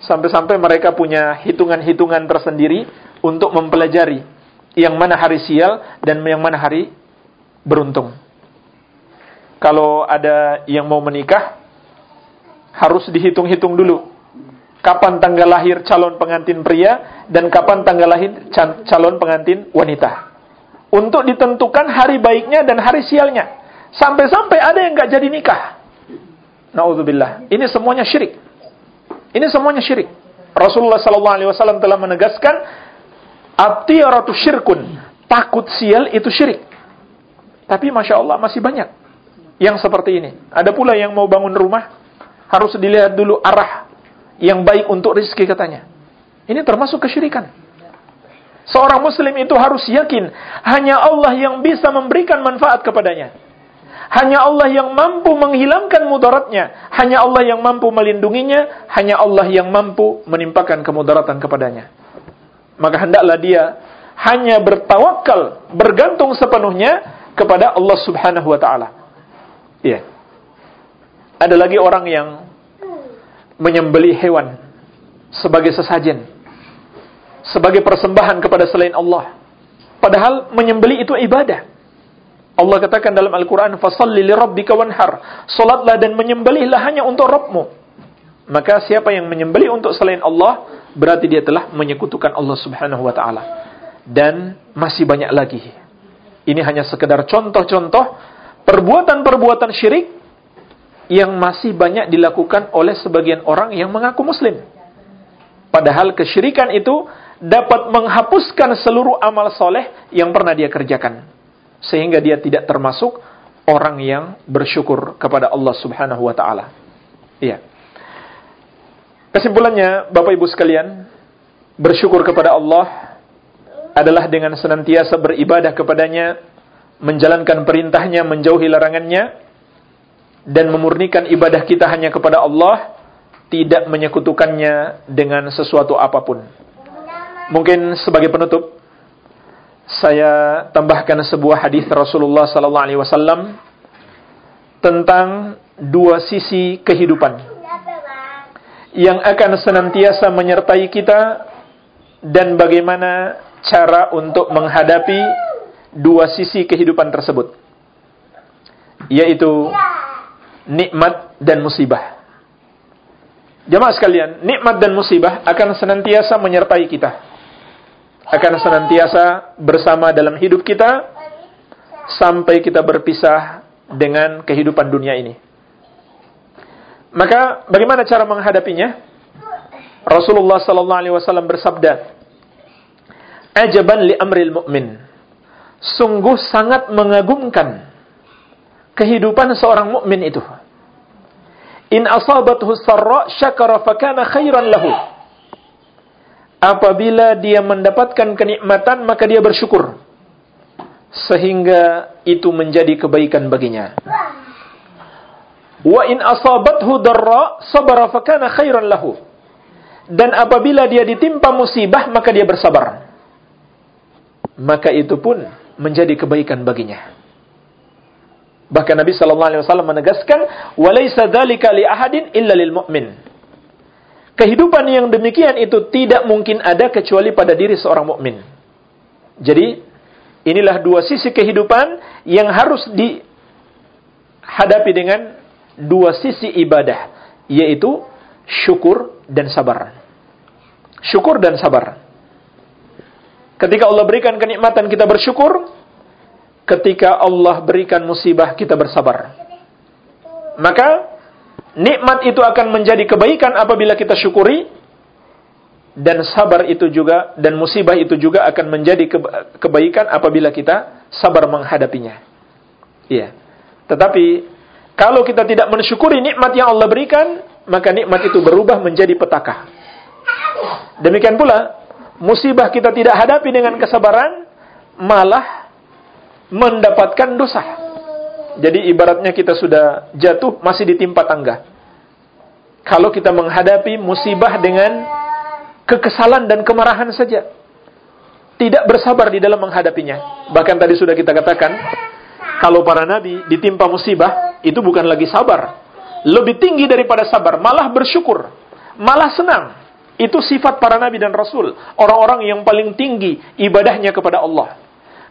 Sampai-sampai mereka punya hitungan-hitungan tersendiri untuk mempelajari yang mana hari sial dan yang mana hari beruntung. Kalau ada yang mau menikah, harus dihitung-hitung dulu kapan tanggal lahir calon pengantin pria dan kapan tanggal lahir calon pengantin wanita. Untuk ditentukan hari baiknya dan hari sialnya. Sampai-sampai ada yang nggak jadi nikah. Nauzubillah. Ini semuanya syirik. Ini semuanya syirik. Rasulullah wasallam telah menegaskan atiyaratu syirkun. Takut sial itu syirik. Tapi Masya Allah masih banyak yang seperti ini. Ada pula yang mau bangun rumah, harus dilihat dulu arah yang baik untuk rezeki katanya. Ini termasuk kesyirikan. Seorang muslim itu harus yakin hanya Allah yang bisa memberikan manfaat kepadanya. Hanya Allah yang mampu menghilangkan mudaratnya. Hanya Allah yang mampu melindunginya. Hanya Allah yang mampu menimpakan kemudaratan kepadanya. Maka hendaklah dia hanya bertawakal, bergantung sepenuhnya kepada Allah Subhanahu wa taala. Iya. Ada lagi orang yang menyembelih hewan sebagai sesajen, sebagai persembahan kepada selain Allah. Padahal menyembelih itu ibadah. Allah katakan dalam Al-Quran, Fasalli li rabbika wanhar. Salatlah dan menyembelihlah hanya untuk Rabbmu. Maka siapa yang menyembelih untuk selain Allah, berarti dia telah menyekutukan Allah subhanahu wa ta'ala. Dan masih banyak lagi. Ini hanya sekedar contoh-contoh perbuatan-perbuatan syirik yang masih banyak dilakukan oleh sebagian orang yang mengaku muslim. Padahal kesyirikan itu dapat menghapuskan seluruh amal soleh yang pernah dia kerjakan. Sehingga dia tidak termasuk orang yang bersyukur kepada Allah subhanahu wa ta'ala. Iya. Kesimpulannya, Bapak Ibu sekalian, bersyukur kepada Allah adalah dengan senantiasa beribadah kepadanya, menjalankan perintahnya, menjauhi larangannya, dan memurnikan ibadah kita hanya kepada Allah, tidak menyekutukannya dengan sesuatu apa pun. Mungkin sebagai penutup, saya tambahkan sebuah hadis Rasulullah sallallahu alaihi wasallam tentang dua sisi kehidupan yang akan senantiasa menyertai kita dan bagaimana cara untuk menghadapi dua sisi kehidupan tersebut yaitu nikmat dan musibah. Jamaah sekalian, nikmat dan musibah akan senantiasa menyertai kita. akan senantiasa bersama dalam hidup kita sampai kita berpisah dengan kehidupan dunia ini. Maka bagaimana cara menghadapinya? Rasulullah sallallahu alaihi wasallam bersabda, "Ajaban li amril mu'min." Sungguh sangat mengagumkan kehidupan seorang mukmin itu. In asabathu sarra syakara fakana khairan lahu. Apabila dia mendapatkan kenikmatan maka dia bersyukur sehingga itu menjadi kebaikan baginya. Wa in asabathu darra sabara fakana khairan lahu. Dan apabila dia ditimpa musibah maka dia bersabar. Maka itu pun menjadi kebaikan baginya. Bahkan Nabi sallallahu alaihi wasallam menegaskan, "Walaisa dzalika li ahadin illa lil mu'min." Kehidupan yang demikian itu tidak mungkin ada kecuali pada diri seorang mukmin. Jadi, inilah dua sisi kehidupan yang harus dihadapi dengan dua sisi ibadah, yaitu syukur dan sabar. Syukur dan sabar. Ketika Allah berikan kenikmatan kita bersyukur, ketika Allah berikan musibah kita bersabar. Maka nikmat itu akan menjadi kebaikan apabila kita syukuri dan sabar itu juga dan musibah itu juga akan menjadi kebaikan apabila kita sabar menghadapinya. Iya. Tetapi kalau kita tidak mensyukuri nikmat yang Allah berikan, maka nikmat itu berubah menjadi petaka. Demikian pula, musibah kita tidak hadapi dengan kesabaran, malah mendapatkan dosa. Jadi ibaratnya kita sudah jatuh masih ditimpa tangga. Kalau kita menghadapi musibah dengan kekesalan dan kemarahan saja. Tidak bersabar di dalam menghadapinya. Bahkan tadi sudah kita katakan, kalau para nabi ditimpa musibah, itu bukan lagi sabar. Lebih tinggi daripada sabar, malah bersyukur. Malah senang. Itu sifat para nabi dan rasul. Orang-orang yang paling tinggi ibadahnya kepada Allah.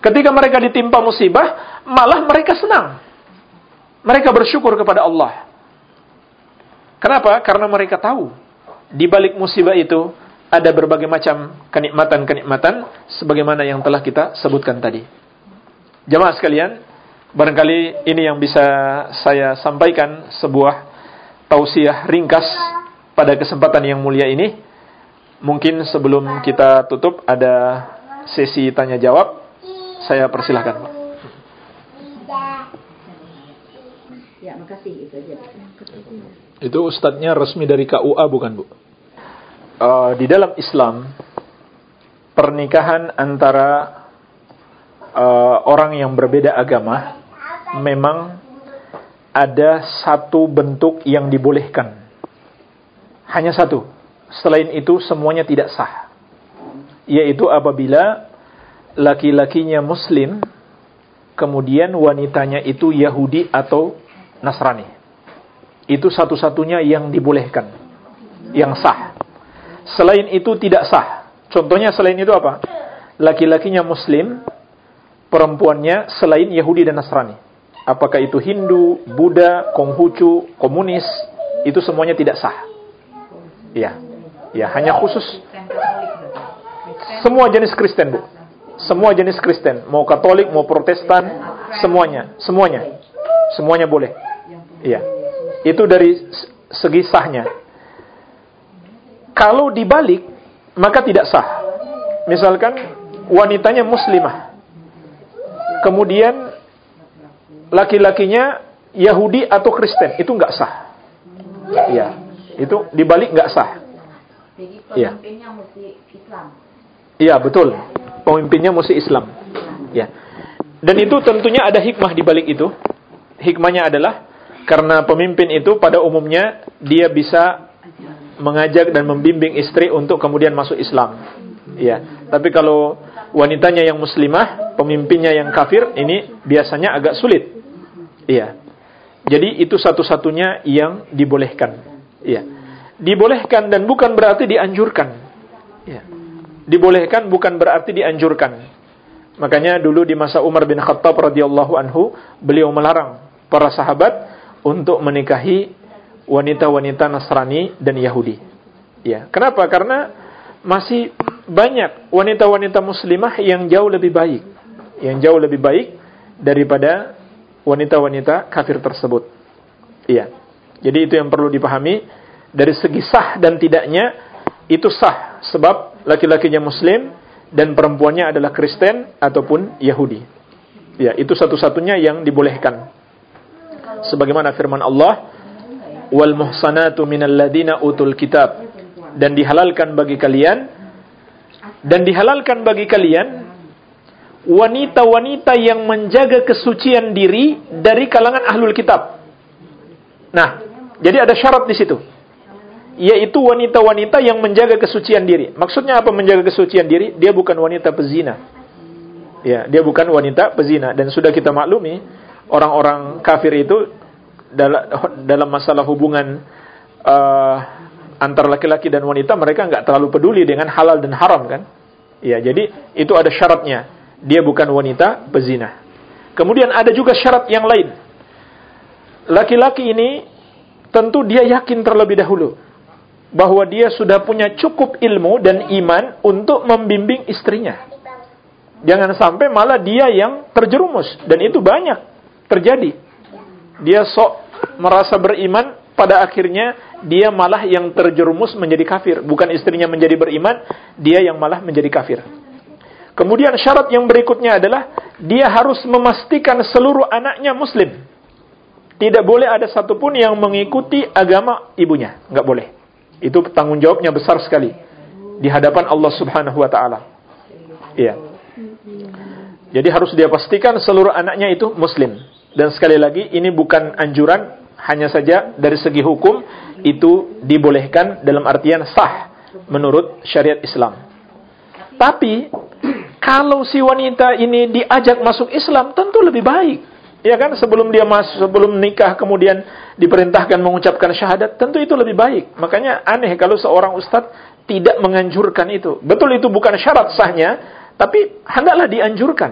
Ketika mereka ditimpa musibah, malah mereka senang. Mereka bersyukur kepada Allah. Kenapa? Karena mereka tahu di balik musibah itu ada berbagai macam kenikmatan-kenikmatan sebagaimana yang telah kita sebutkan tadi. Jemaah sekalian, barangkali ini yang bisa saya sampaikan sebuah tausiah ringkas pada kesempatan yang mulia ini. Mungkin sebelum kita tutup ada sesi tanya jawab. Saya persilahkan, Pak. Ya, makasih itu aja. Itu ustadznya resmi dari KUA bukan, Bu? Uh, di dalam Islam pernikahan antara uh, orang yang berbeda agama memang ada satu bentuk yang dibolehkan. Hanya satu. Selain itu semuanya tidak sah. Yaitu apabila laki-lakinya muslim, kemudian wanitanya itu Yahudi atau Nasrani. Itu satu-satunya yang dibolehkan, yang sah. Selain itu tidak sah. Contohnya selain itu apa? Laki-lakinya muslim, perempuannya selain Yahudi dan Nasrani. Apakah itu Hindu, Buddha, Konghucu, komunis, itu semuanya tidak sah. Ya. Ya, hanya khusus semua jenis Kristen, Bu. Semua jenis Kristen, mau Katolik, mau Protestan, semuanya, semuanya, semuanya boleh. Iya, itu dari segi sahnya. Kalau dibalik, maka tidak sah. Misalkan wanitanya Muslimah, kemudian laki-lakinya Yahudi atau Kristen, itu nggak sah. Iya, itu dibalik nggak sah. Iya. Iya betul pemimpinnya mesti Islam. Ya. Dan itu tentunya ada hikmah di balik itu. Hikmahnya adalah karena pemimpin itu pada umumnya dia bisa mengajak dan membimbing istri untuk kemudian masuk Islam. Ya. Tapi kalau wanitanya yang muslimah, pemimpinnya yang kafir, ini biasanya agak sulit. Iya. Jadi itu satu-satunya yang dibolehkan. Iya. Dibolehkan dan bukan berarti dianjurkan. Iya dibolehkan bukan berarti dianjurkan. Makanya dulu di masa Umar bin Khattab radhiyallahu anhu, beliau melarang para sahabat untuk menikahi wanita-wanita Nasrani dan Yahudi. Ya, kenapa? Karena masih banyak wanita-wanita muslimah yang jauh lebih baik, yang jauh lebih baik daripada wanita-wanita kafir tersebut. Iya. Jadi itu yang perlu dipahami dari segi sah dan tidaknya itu sah sebab laki-lakinya muslim dan perempuannya adalah Kristen ataupun Yahudi. Ya, itu satu-satunya yang dibolehkan. Sebagaimana firman Allah, "Wal muhsanatu minal ladina utul kitab." Dan dihalalkan bagi kalian dan dihalalkan bagi kalian wanita-wanita yang menjaga kesucian diri dari kalangan ahlul kitab. Nah, jadi ada syarat di situ. Yaitu wanita-wanita yang menjaga kesucian diri. Maksudnya apa menjaga kesucian diri? Dia bukan wanita pezina. Ya, dia bukan wanita pezina dan sudah kita maklumi orang-orang kafir itu dalam masalah hubungan uh, antar laki-laki dan wanita mereka nggak terlalu peduli dengan halal dan haram kan? Ya, jadi itu ada syaratnya. Dia bukan wanita pezina. Kemudian ada juga syarat yang lain. Laki-laki ini tentu dia yakin terlebih dahulu bahwa dia sudah punya cukup ilmu dan iman untuk membimbing istrinya. Jangan sampai malah dia yang terjerumus dan itu banyak terjadi. Dia sok merasa beriman pada akhirnya dia malah yang terjerumus menjadi kafir, bukan istrinya menjadi beriman, dia yang malah menjadi kafir. Kemudian syarat yang berikutnya adalah dia harus memastikan seluruh anaknya muslim. Tidak boleh ada satupun yang mengikuti agama ibunya, nggak boleh. Itu tanggung jawabnya besar sekali di hadapan Allah Subhanahu wa taala. Iya. Jadi harus dia pastikan seluruh anaknya itu muslim. Dan sekali lagi ini bukan anjuran, hanya saja dari segi hukum itu dibolehkan dalam artian sah menurut syariat Islam. Tapi kalau si wanita ini diajak masuk Islam tentu lebih baik. Ya kan sebelum dia masuk sebelum nikah kemudian diperintahkan mengucapkan syahadat tentu itu lebih baik. Makanya aneh kalau seorang ustadz tidak menganjurkan itu. Betul itu bukan syarat sahnya, tapi hendaklah dianjurkan.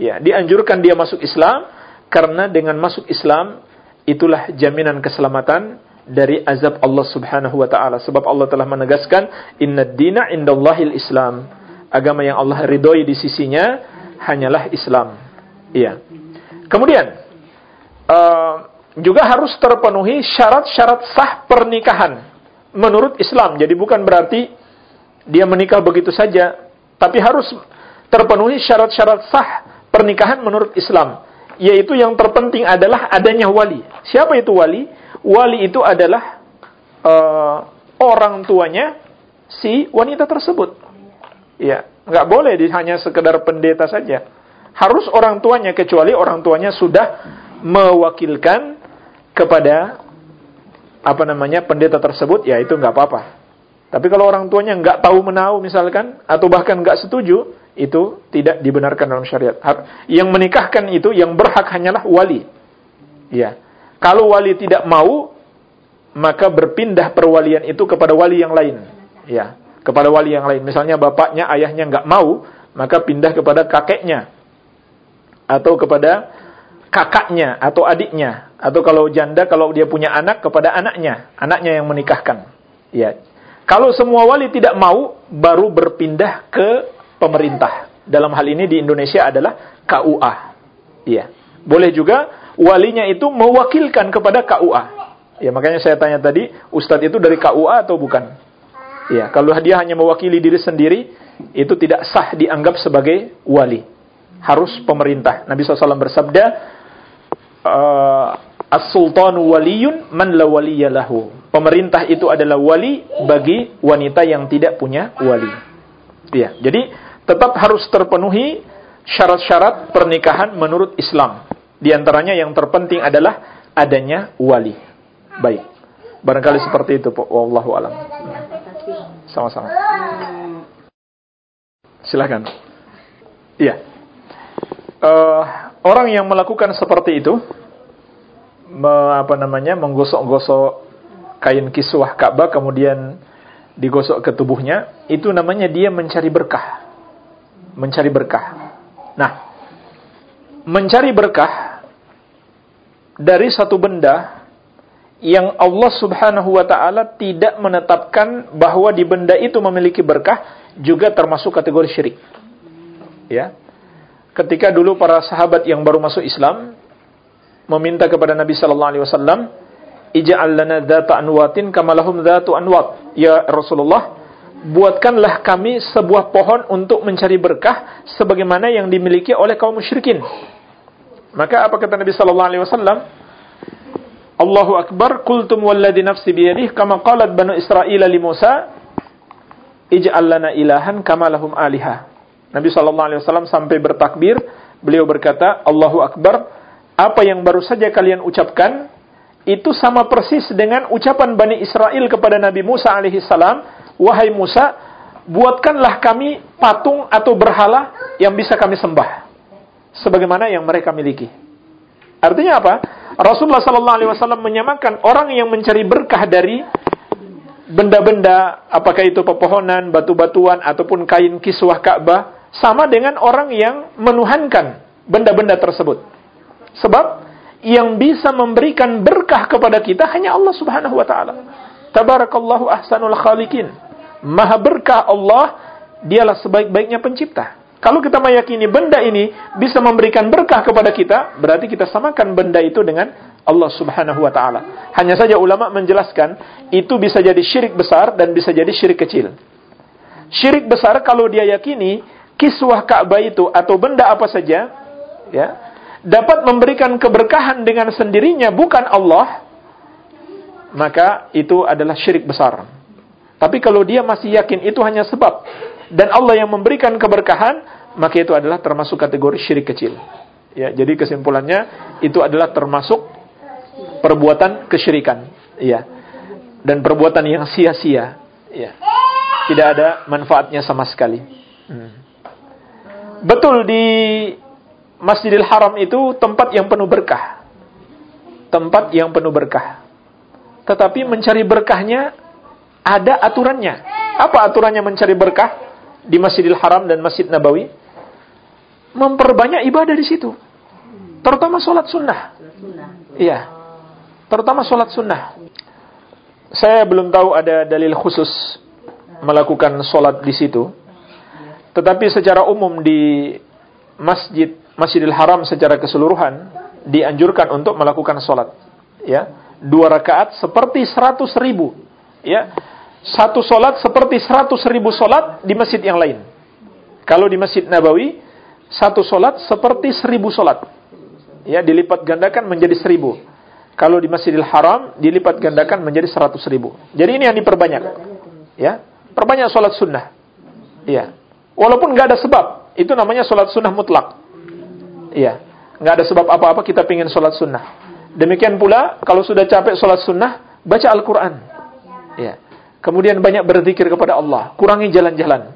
Ya, dianjurkan dia masuk Islam karena dengan masuk Islam itulah jaminan keselamatan dari azab Allah Subhanahu wa taala. Sebab Allah telah menegaskan inna dina indallahil Islam. Agama yang Allah ridhoi di sisinya hanyalah Islam. Iya. Kemudian uh, juga harus terpenuhi syarat-syarat sah pernikahan menurut Islam. Jadi bukan berarti dia menikah begitu saja tapi harus terpenuhi syarat-syarat sah pernikahan menurut Islam yaitu yang terpenting adalah adanya wali siapa itu wali wali itu adalah uh, orang tuanya si wanita tersebut. Ya, nggak boleh hanya sekedar pendeta saja. Harus orang tuanya kecuali orang tuanya sudah mewakilkan kepada apa namanya pendeta tersebut, ya itu nggak apa-apa. Tapi kalau orang tuanya nggak tahu menahu misalkan atau bahkan nggak setuju, itu tidak dibenarkan dalam syariat. Yang menikahkan itu yang berhak hanyalah wali. Ya. Kalau wali tidak mau, maka berpindah perwalian itu kepada wali yang lain. Ya, kepada wali yang lain. Misalnya bapaknya, ayahnya nggak mau, maka pindah kepada kakeknya. Atau kepada kakaknya atau adiknya. Atau kalau janda, kalau dia punya anak, kepada anaknya. Anaknya yang menikahkan. Ya. Kalau semua wali tidak mau, baru berpindah ke pemerintah. Dalam hal ini di Indonesia adalah KUA. Iya. Boleh juga walinya itu mewakilkan kepada KUA. Ya, makanya saya tanya tadi, ustadz itu dari KUA atau bukan? Ya, kalau dia hanya mewakili diri sendiri, itu tidak sah dianggap sebagai wali. Harus pemerintah. Nabi SAW bersabda, uh, As-sultanu waliyun man la waliyalahu. Pemerintah itu adalah wali bagi wanita yang tidak punya wali. Ya, jadi tetap harus terpenuhi syarat-syarat pernikahan menurut Islam. Di antaranya yang terpenting adalah adanya wali. Baik. Barangkali seperti itu, Pak. Wallahu alam. Sama-sama. Silakan. Iya. Uh, orang yang melakukan seperti itu, me, apa namanya, menggosok-gosok kain kiswah Ka'bah kemudian digosok ke tubuhnya, itu namanya dia mencari berkah. Mencari berkah. Nah, mencari berkah dari satu benda yang Allah Subhanahu wa taala tidak menetapkan bahwa di benda itu memiliki berkah, juga termasuk kategori syirik. Ya. Ketika dulu para sahabat yang baru masuk Islam meminta kepada Nabi sallallahu alaihi wasallam, "Ij'al lana dzata anwatin kama lahum dzatu anwat." Ya Rasulullah, buatkanlah kami sebuah pohon untuk mencari berkah sebagaimana yang dimiliki oleh kaum musyrikin. Maka apa kata Nabi sallallahu alaihi wasallam? Allahu akbar, qultum walladhi nafsi biyadihi kama qalat banu Israil li Musa, ij'al lana ilahan kama lahum aliha. Nabi sallallahu alaihi wasallam sampai bertakbir, beliau berkata, Allahu akbar, apa yang baru saja kalian ucapkan itu sama persis dengan ucapan Bani Israel kepada Nabi Musa alaihi salam, wahai Musa, buatkanlah kami patung atau berhala yang bisa kami sembah sebagaimana yang mereka miliki. Artinya apa? Rasulullah sallallahu alaihi wasallam menyamakan orang yang mencari berkah dari benda-benda apakah itu pepohonan, batu-batuan ataupun kain kiswah Ka'bah sama dengan orang yang menuhankan benda-benda tersebut. Sebab yang bisa memberikan berkah kepada kita hanya Allah Subhanahu wa taala. Tabarakallahu ahsanul khaliqin. Maha berkah Allah, dialah sebaik-baiknya pencipta. Kalau kita meyakini benda ini bisa memberikan berkah kepada kita, berarti kita samakan benda itu dengan Allah Subhanahu wa taala. Hanya saja ulama menjelaskan itu bisa jadi syirik besar dan bisa jadi syirik kecil. Syirik besar kalau dia yakini kiswah Ka'bah itu atau benda apa saja ya dapat memberikan keberkahan dengan sendirinya bukan Allah, maka itu adalah syirik besar. Tapi kalau dia masih yakin itu hanya sebab dan Allah yang memberikan keberkahan, maka itu adalah termasuk kategori syirik kecil. Ya, jadi kesimpulannya itu adalah termasuk perbuatan kesyirikan, ya. Dan perbuatan yang sia-sia, ya. Tidak ada manfaatnya sama sekali. Hmm. Betul di Masjidil Haram itu tempat yang penuh berkah. Tempat yang penuh berkah. Tetapi mencari berkahnya ada aturannya. Apa aturannya mencari berkah? di Masjidil Haram dan Masjid Nabawi memperbanyak ibadah di situ. Terutama sholat sunnah. Iya. Terutama sholat sunnah. Saya belum tahu ada dalil khusus melakukan sholat di situ. Tetapi secara umum di masjid Masjidil Haram secara keseluruhan dianjurkan untuk melakukan sholat. Ya, dua rakaat seperti seratus ribu. Ya, satu solat seperti seratus ribu solat di masjid yang lain. Kalau di Masjid Nabawi, satu solat seperti seribu solat. Ya, dilipat gandakan menjadi seribu. Kalau di Masjidil Haram, dilipat gandakan menjadi seratus ribu. Jadi ini yang diperbanyak. Ya, perbanyak solat sunnah. Ya, walaupun nggak ada sebab, itu namanya solat sunnah mutlak. Iya, nggak ada sebab apa-apa kita pingin solat sunnah. Demikian pula, kalau sudah capek solat sunnah, baca Al-Quran. Ya. Kemudian banyak berzikir kepada Allah. Kurangi jalan-jalan.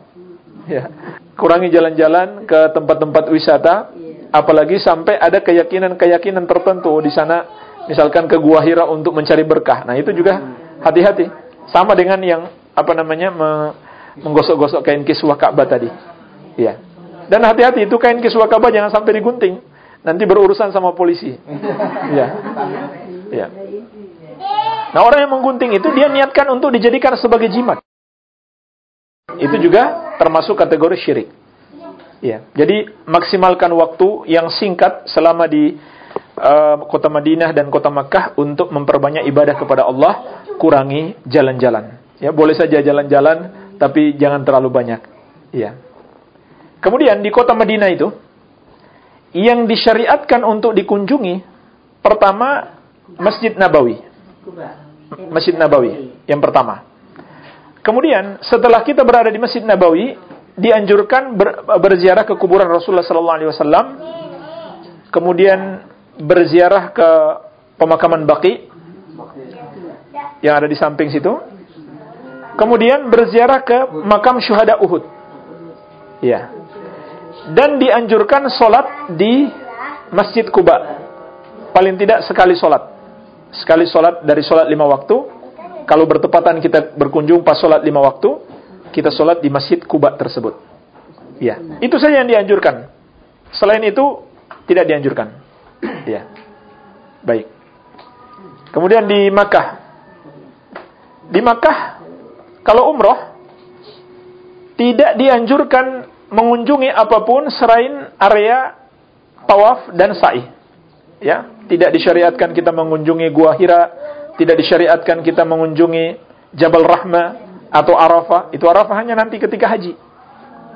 Ya. Kurangi jalan-jalan ke tempat-tempat wisata. Apalagi sampai ada keyakinan-keyakinan tertentu di sana. Misalkan ke Gua Hira untuk mencari berkah. Nah itu juga hati-hati. Sama dengan yang apa namanya menggosok-gosok kain kiswah Ka'bah tadi. Ya. Dan hati-hati itu kain kiswah Ka'bah jangan sampai digunting. Nanti berurusan sama polisi. Ya. Ya. Nah orang yang menggunting itu dia niatkan untuk dijadikan sebagai jimat. Itu juga termasuk kategori syirik. Ya, jadi maksimalkan waktu yang singkat selama di uh, kota Madinah dan kota Makkah untuk memperbanyak ibadah kepada Allah, kurangi jalan-jalan. Ya, boleh saja jalan-jalan, tapi jangan terlalu banyak. Ya. Kemudian di kota Madinah itu, yang disyariatkan untuk dikunjungi, pertama Masjid Nabawi. Masjid Nabawi yang pertama. Kemudian setelah kita berada di Masjid Nabawi, dianjurkan ber, berziarah ke kuburan Rasulullah sallallahu alaihi wasallam. Kemudian berziarah ke pemakaman Baqi yang ada di samping situ. Kemudian berziarah ke makam syuhada Uhud. Ya. Dan dianjurkan solat di Masjid Kuba. Paling tidak sekali solat sekali sholat dari sholat lima waktu. Kalau bertepatan kita berkunjung pas sholat lima waktu, kita sholat di masjid Kuba tersebut. Ya, itu saja yang dianjurkan. Selain itu tidak dianjurkan. Ya, baik. Kemudian di Makkah, di Makkah kalau umroh tidak dianjurkan mengunjungi apa pun selain area tawaf dan sa'i. Ya, tidak disyariatkan kita mengunjungi Gua Hira, tidak disyariatkan kita mengunjungi Jabal Rahma atau Arafah. Itu Arafah hanya nanti ketika haji.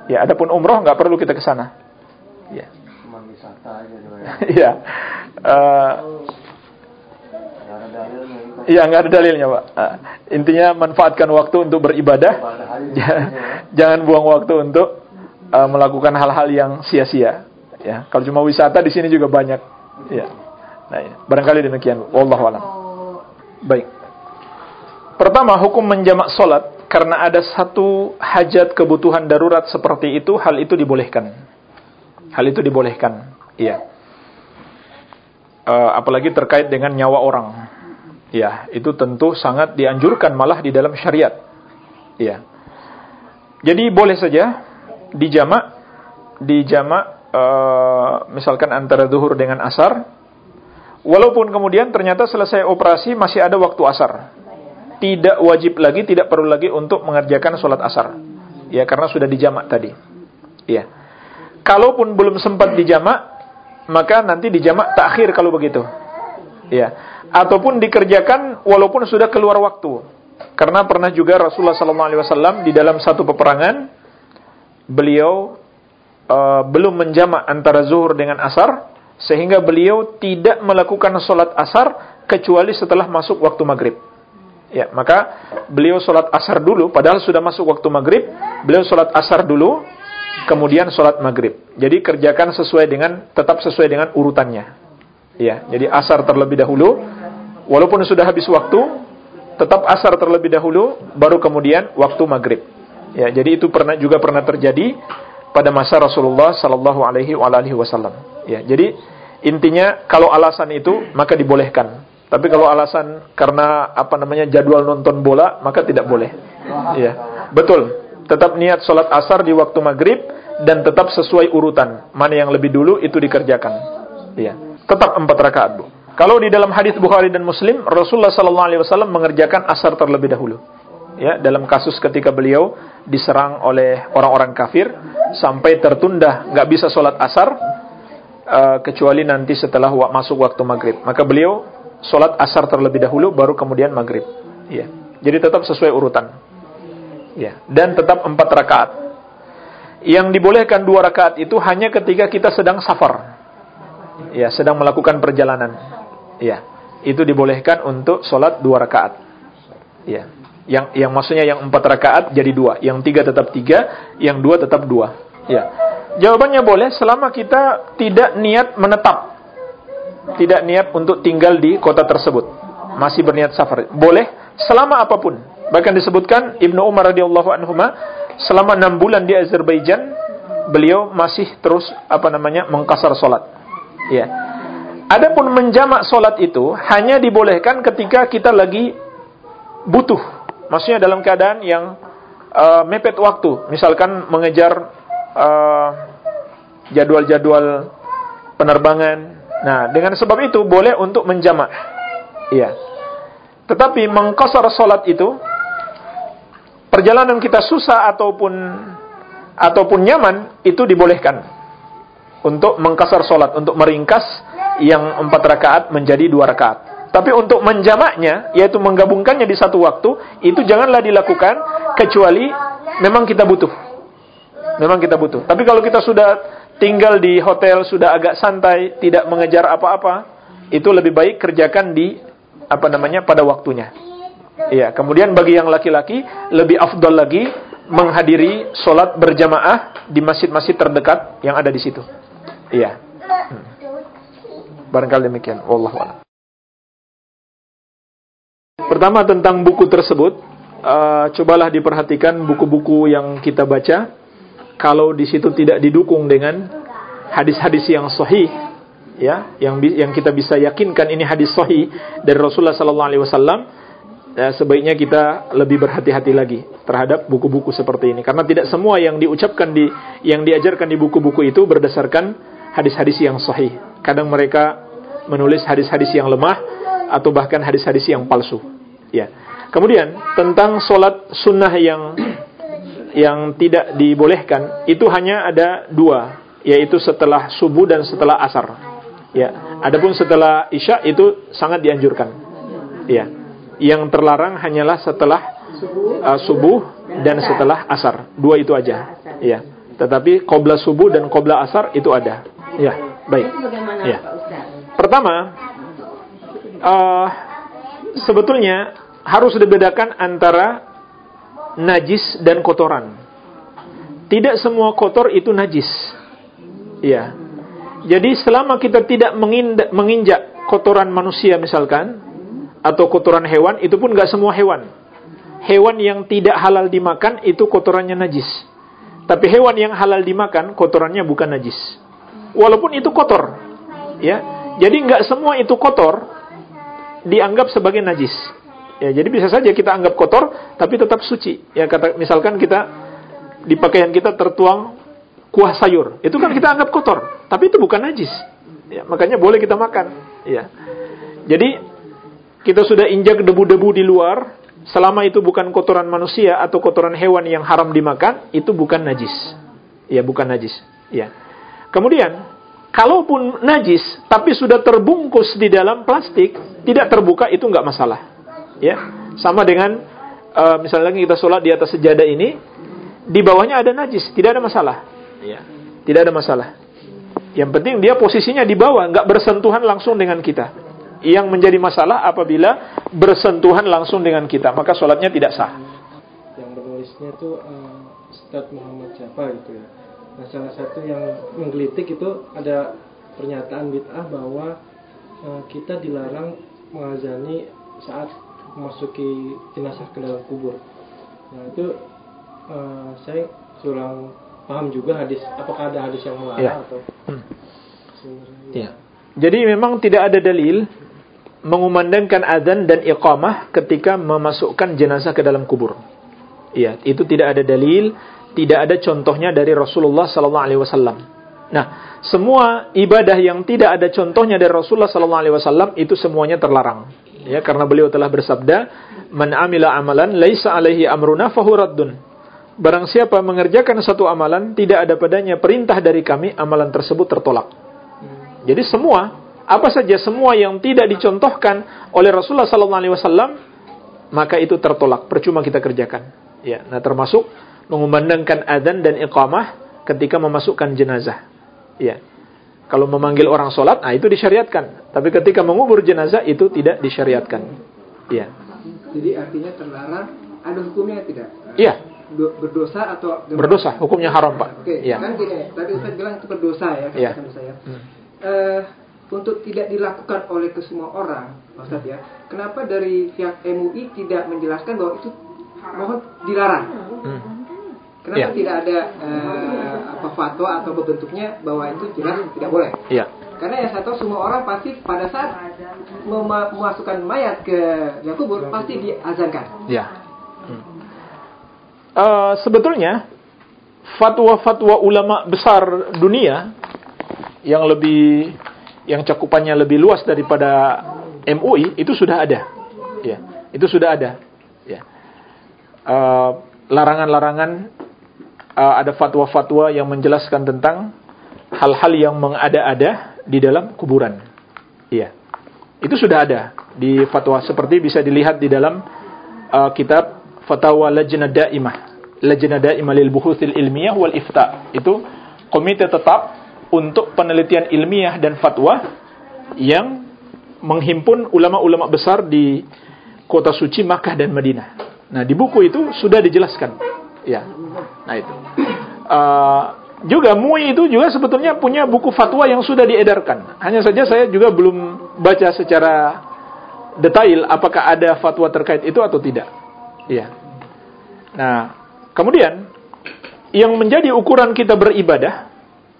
Ya, adapun umroh nggak perlu kita ke sana. Ya. Iya. Uh, Iya nggak ada dalilnya pak. Uh, intinya manfaatkan waktu untuk beribadah. Jangan buang waktu untuk uh, melakukan hal-hal yang sia-sia. Ya, kalau cuma wisata di sini juga banyak. Ya. Nah, ya. barangkali demikian. Wallahu a'lam. Baik. Pertama, hukum menjamak solat karena ada satu hajat kebutuhan darurat seperti itu, hal itu dibolehkan. Hal itu dibolehkan. Iya. Uh, apalagi terkait dengan nyawa orang. Ya, itu tentu sangat dianjurkan malah di dalam syariat. Ya. Jadi boleh saja dijamak dijamak uh, misalkan antara zuhur dengan asar. Walaupun kemudian ternyata selesai operasi masih ada waktu asar. Tidak wajib lagi, tidak perlu lagi untuk mengerjakan sholat asar. Ya, karena sudah dijamak tadi. Ya. Kalaupun belum sempat dijamak, maka nanti dijamak takhir kalau begitu. Ya ataupun dikerjakan walaupun sudah keluar waktu. Karena pernah juga Rasulullah SAW di dalam satu peperangan beliau uh, belum menjamak antara zuhur dengan asar sehingga beliau tidak melakukan sholat asar kecuali setelah masuk waktu maghrib. Ya, maka beliau sholat asar dulu, padahal sudah masuk waktu maghrib, beliau sholat asar dulu, kemudian sholat maghrib. Jadi kerjakan sesuai dengan, tetap sesuai dengan urutannya. Ya, jadi asar terlebih dahulu, Walaupun sudah habis waktu, tetap asar terlebih dahulu, baru kemudian waktu maghrib. Ya, jadi itu pernah juga pernah terjadi pada masa Rasulullah Sallallahu Alaihi Wasallam. Ya, jadi intinya kalau alasan itu maka dibolehkan. Tapi kalau alasan karena apa namanya jadwal nonton bola maka tidak boleh. Ya, betul. Tetap niat sholat asar di waktu maghrib dan tetap sesuai urutan mana yang lebih dulu itu dikerjakan. Ya, tetap empat rakaat bu. Kalau di dalam hadis Bukhari dan Muslim, Rasulullah sallallahu alaihi wasallam mengerjakan asar terlebih dahulu. Ya, dalam kasus ketika beliau diserang oleh orang-orang kafir sampai tertunda nggak bisa sholat asar uh, kecuali nanti setelah masuk waktu maghrib. Maka beliau sholat asar terlebih dahulu baru kemudian maghrib. Ya, jadi tetap sesuai urutan. Ya, dan tetap empat rakaat. Yang dibolehkan dua rakaat itu hanya ketika kita sedang safar. Ya, sedang melakukan perjalanan. Ya, itu dibolehkan untuk sholat dua rakaat. Ya, yang yang maksudnya yang empat rakaat jadi dua, yang tiga tetap tiga, yang dua tetap dua. Ya, jawabannya boleh selama kita tidak niat menetap, tidak niat untuk tinggal di kota tersebut, masih berniat safar. Boleh selama apa pun. Bahkan disebutkan Ibnu Umar radhiyallahu anhu selama enam bulan di Azerbaijan beliau masih terus apa namanya mengkasar sholat. Ya, Adapun menjamak solat itu hanya dibolehkan ketika kita lagi butuh. Maksudnya dalam keadaan yang uh, mepet waktu. Misalkan mengejar uh, jadwal-jadwal penerbangan. Nah, dengan sebab itu boleh untuk menjamak. Iya. Tetapi mengkosor solat itu perjalanan kita susah ataupun ataupun nyaman itu dibolehkan untuk mengkasar solat, untuk meringkas yang empat rakaat menjadi dua rakaat. Tapi untuk menjamaknya, yaitu menggabungkannya di satu waktu, itu janganlah dilakukan kecuali memang kita butuh. Memang kita butuh. Tapi kalau kita sudah tinggal di hotel, sudah agak santai, tidak mengejar apa-apa, itu lebih baik kerjakan di apa namanya pada waktunya. Iya, kemudian bagi yang laki-laki lebih afdol lagi menghadiri sholat berjamaah di masjid-masjid terdekat yang ada di situ. Iya. Hmm. Barangkali demikian. Wallahu a'lam. Pertama tentang buku tersebut, uh, cobalah diperhatikan buku-buku yang kita baca. Kalau di situ tidak didukung dengan hadis-hadis yang sahih, ya, yang yang kita bisa yakinkan ini hadis sahih dari Rasulullah sallallahu alaihi wasallam, ya, sebaiknya kita lebih berhati-hati lagi terhadap buku-buku seperti ini karena tidak semua yang diucapkan di yang diajarkan di buku-buku itu berdasarkan hadis-hadis yang sahih. Kadang mereka menulis hadis-hadis yang lemah atau bahkan hadis-hadis yang palsu. Ya. Kemudian tentang solat sunnah yang yang tidak dibolehkan itu hanya ada dua, yaitu setelah subuh dan setelah asar. Ya, adapun setelah isya itu sangat dianjurkan. Ya, yang terlarang hanyalah setelah uh, subuh dan setelah asar. Dua itu aja. Ya, tetapi qobla subuh dan qobla asar itu ada. Ya, baik. Ya. Pertama, uh, sebetulnya harus dibedakan antara najis dan kotoran. Tidak semua kotor itu najis. Ya. Jadi selama kita tidak menginjak kotoran manusia misalkan atau kotoran hewan itu pun nggak semua hewan. Hewan yang tidak halal dimakan itu kotorannya najis. Tapi hewan yang halal dimakan kotorannya bukan najis. Walaupun itu kotor. Ya. Jadi nggak semua itu kotor dianggap sebagai najis. Ya, jadi bisa saja kita anggap kotor tapi tetap suci. Ya kata misalkan kita di pakaian kita tertuang kuah sayur, itu kan kita anggap kotor, tapi itu bukan najis. Ya, makanya boleh kita makan. Ya. Jadi kita sudah injak debu-debu di luar, selama itu bukan kotoran manusia atau kotoran hewan yang haram dimakan, itu bukan najis. Ya, bukan najis. Ya. Kemudian, kalaupun najis tapi sudah terbungkus di dalam plastik, tidak terbuka itu nggak masalah ya. Sama dengan uh, misalnya kita sholat di atas sejadah ini di bawahnya ada najis tidak ada masalah. Ya tidak ada masalah. Yang penting dia posisinya di bawah nggak bersentuhan langsung dengan kita. Yang menjadi masalah apabila bersentuhan langsung dengan kita maka sholatnya tidak sah. Yang menulisnya itu uh, Ustadz Muhammad siapa itu ya. Nah salah satu yang menggelitik itu ada pernyataan bid'ah bahwa uh, kita dilarang mengazani saat memasuki jenazah ke dalam kubur. Nah itu uh, saya kurang paham juga hadis apakah ada hadis yang melarang ya. atau hmm. ya. Jadi memang tidak ada dalil mengumandangkan azan dan iqamah ketika memasukkan jenazah ke dalam kubur. Iya, itu tidak ada dalil, tidak ada contohnya dari Rasulullah sallallahu alaihi wasallam. Nah, semua ibadah yang tidak ada contohnya dari Rasulullah sallallahu alaihi wasallam itu semuanya terlarang ya karena beliau telah bersabda man amila amalan laisa alaihi amruna fahuradun barang siapa mengerjakan satu amalan tidak ada padanya perintah dari kami amalan tersebut tertolak. Jadi semua apa saja semua yang tidak dicontohkan oleh Rasulullah sallallahu alaihi wasallam maka itu tertolak. Percuma kita kerjakan. Ya nah termasuk mengumandangkan adzan dan iqamah ketika memasukkan jenazah. Ya kalau memanggil orang sholat, nah itu disyariatkan. Tapi ketika mengubur jenazah itu tidak disyariatkan. Iya. Jadi artinya terlarang, ada hukumnya tidak? Iya. Berdosa atau berdosa, hukumnya haram pak. Oke, ya. kan gini, tadi Ustaz bilang itu berdosa ya, iya. saya. Hmm. Uh, untuk tidak dilakukan oleh kesemua orang, Ustaz ya. Kenapa dari pihak MUI tidak menjelaskan bahwa itu mohon dilarang? Hmm. Kenapa yeah. tidak ada uh, apa fatwa atau bentuknya bahwa itu jelas tidak boleh? Iya. Karena yang satu semua orang pasti pada saat memasukkan mayat ke yang kubur pasti diazankan. Iya. Hmm. Uh, sebetulnya fatwa-fatwa ulama besar dunia yang lebih yang cakupannya lebih luas daripada MUI itu sudah ada. Ya, itu sudah ada. Ya. Uh, larangan-larangan uh, ada fatwa-fatwa yang menjelaskan tentang hal-hal yang mengada-ada di dalam kuburan. Iya. Itu sudah ada di fatwa seperti bisa dilihat di dalam uh, kitab Fatwa Lajnah Daimah. Lajnah Daimah lil Buhuthil Ilmiyah wal Ifta. Itu komite tetap untuk penelitian ilmiah dan fatwa yang menghimpun ulama-ulama besar di kota suci Makkah dan Madinah. Nah, di buku itu sudah dijelaskan. Ya. Nah itu. Uh, juga MUI itu juga sebetulnya punya buku fatwa yang sudah diedarkan. Hanya saja saya juga belum baca secara detail apakah ada fatwa terkait itu atau tidak. Iya. Nah, kemudian yang menjadi ukuran kita beribadah,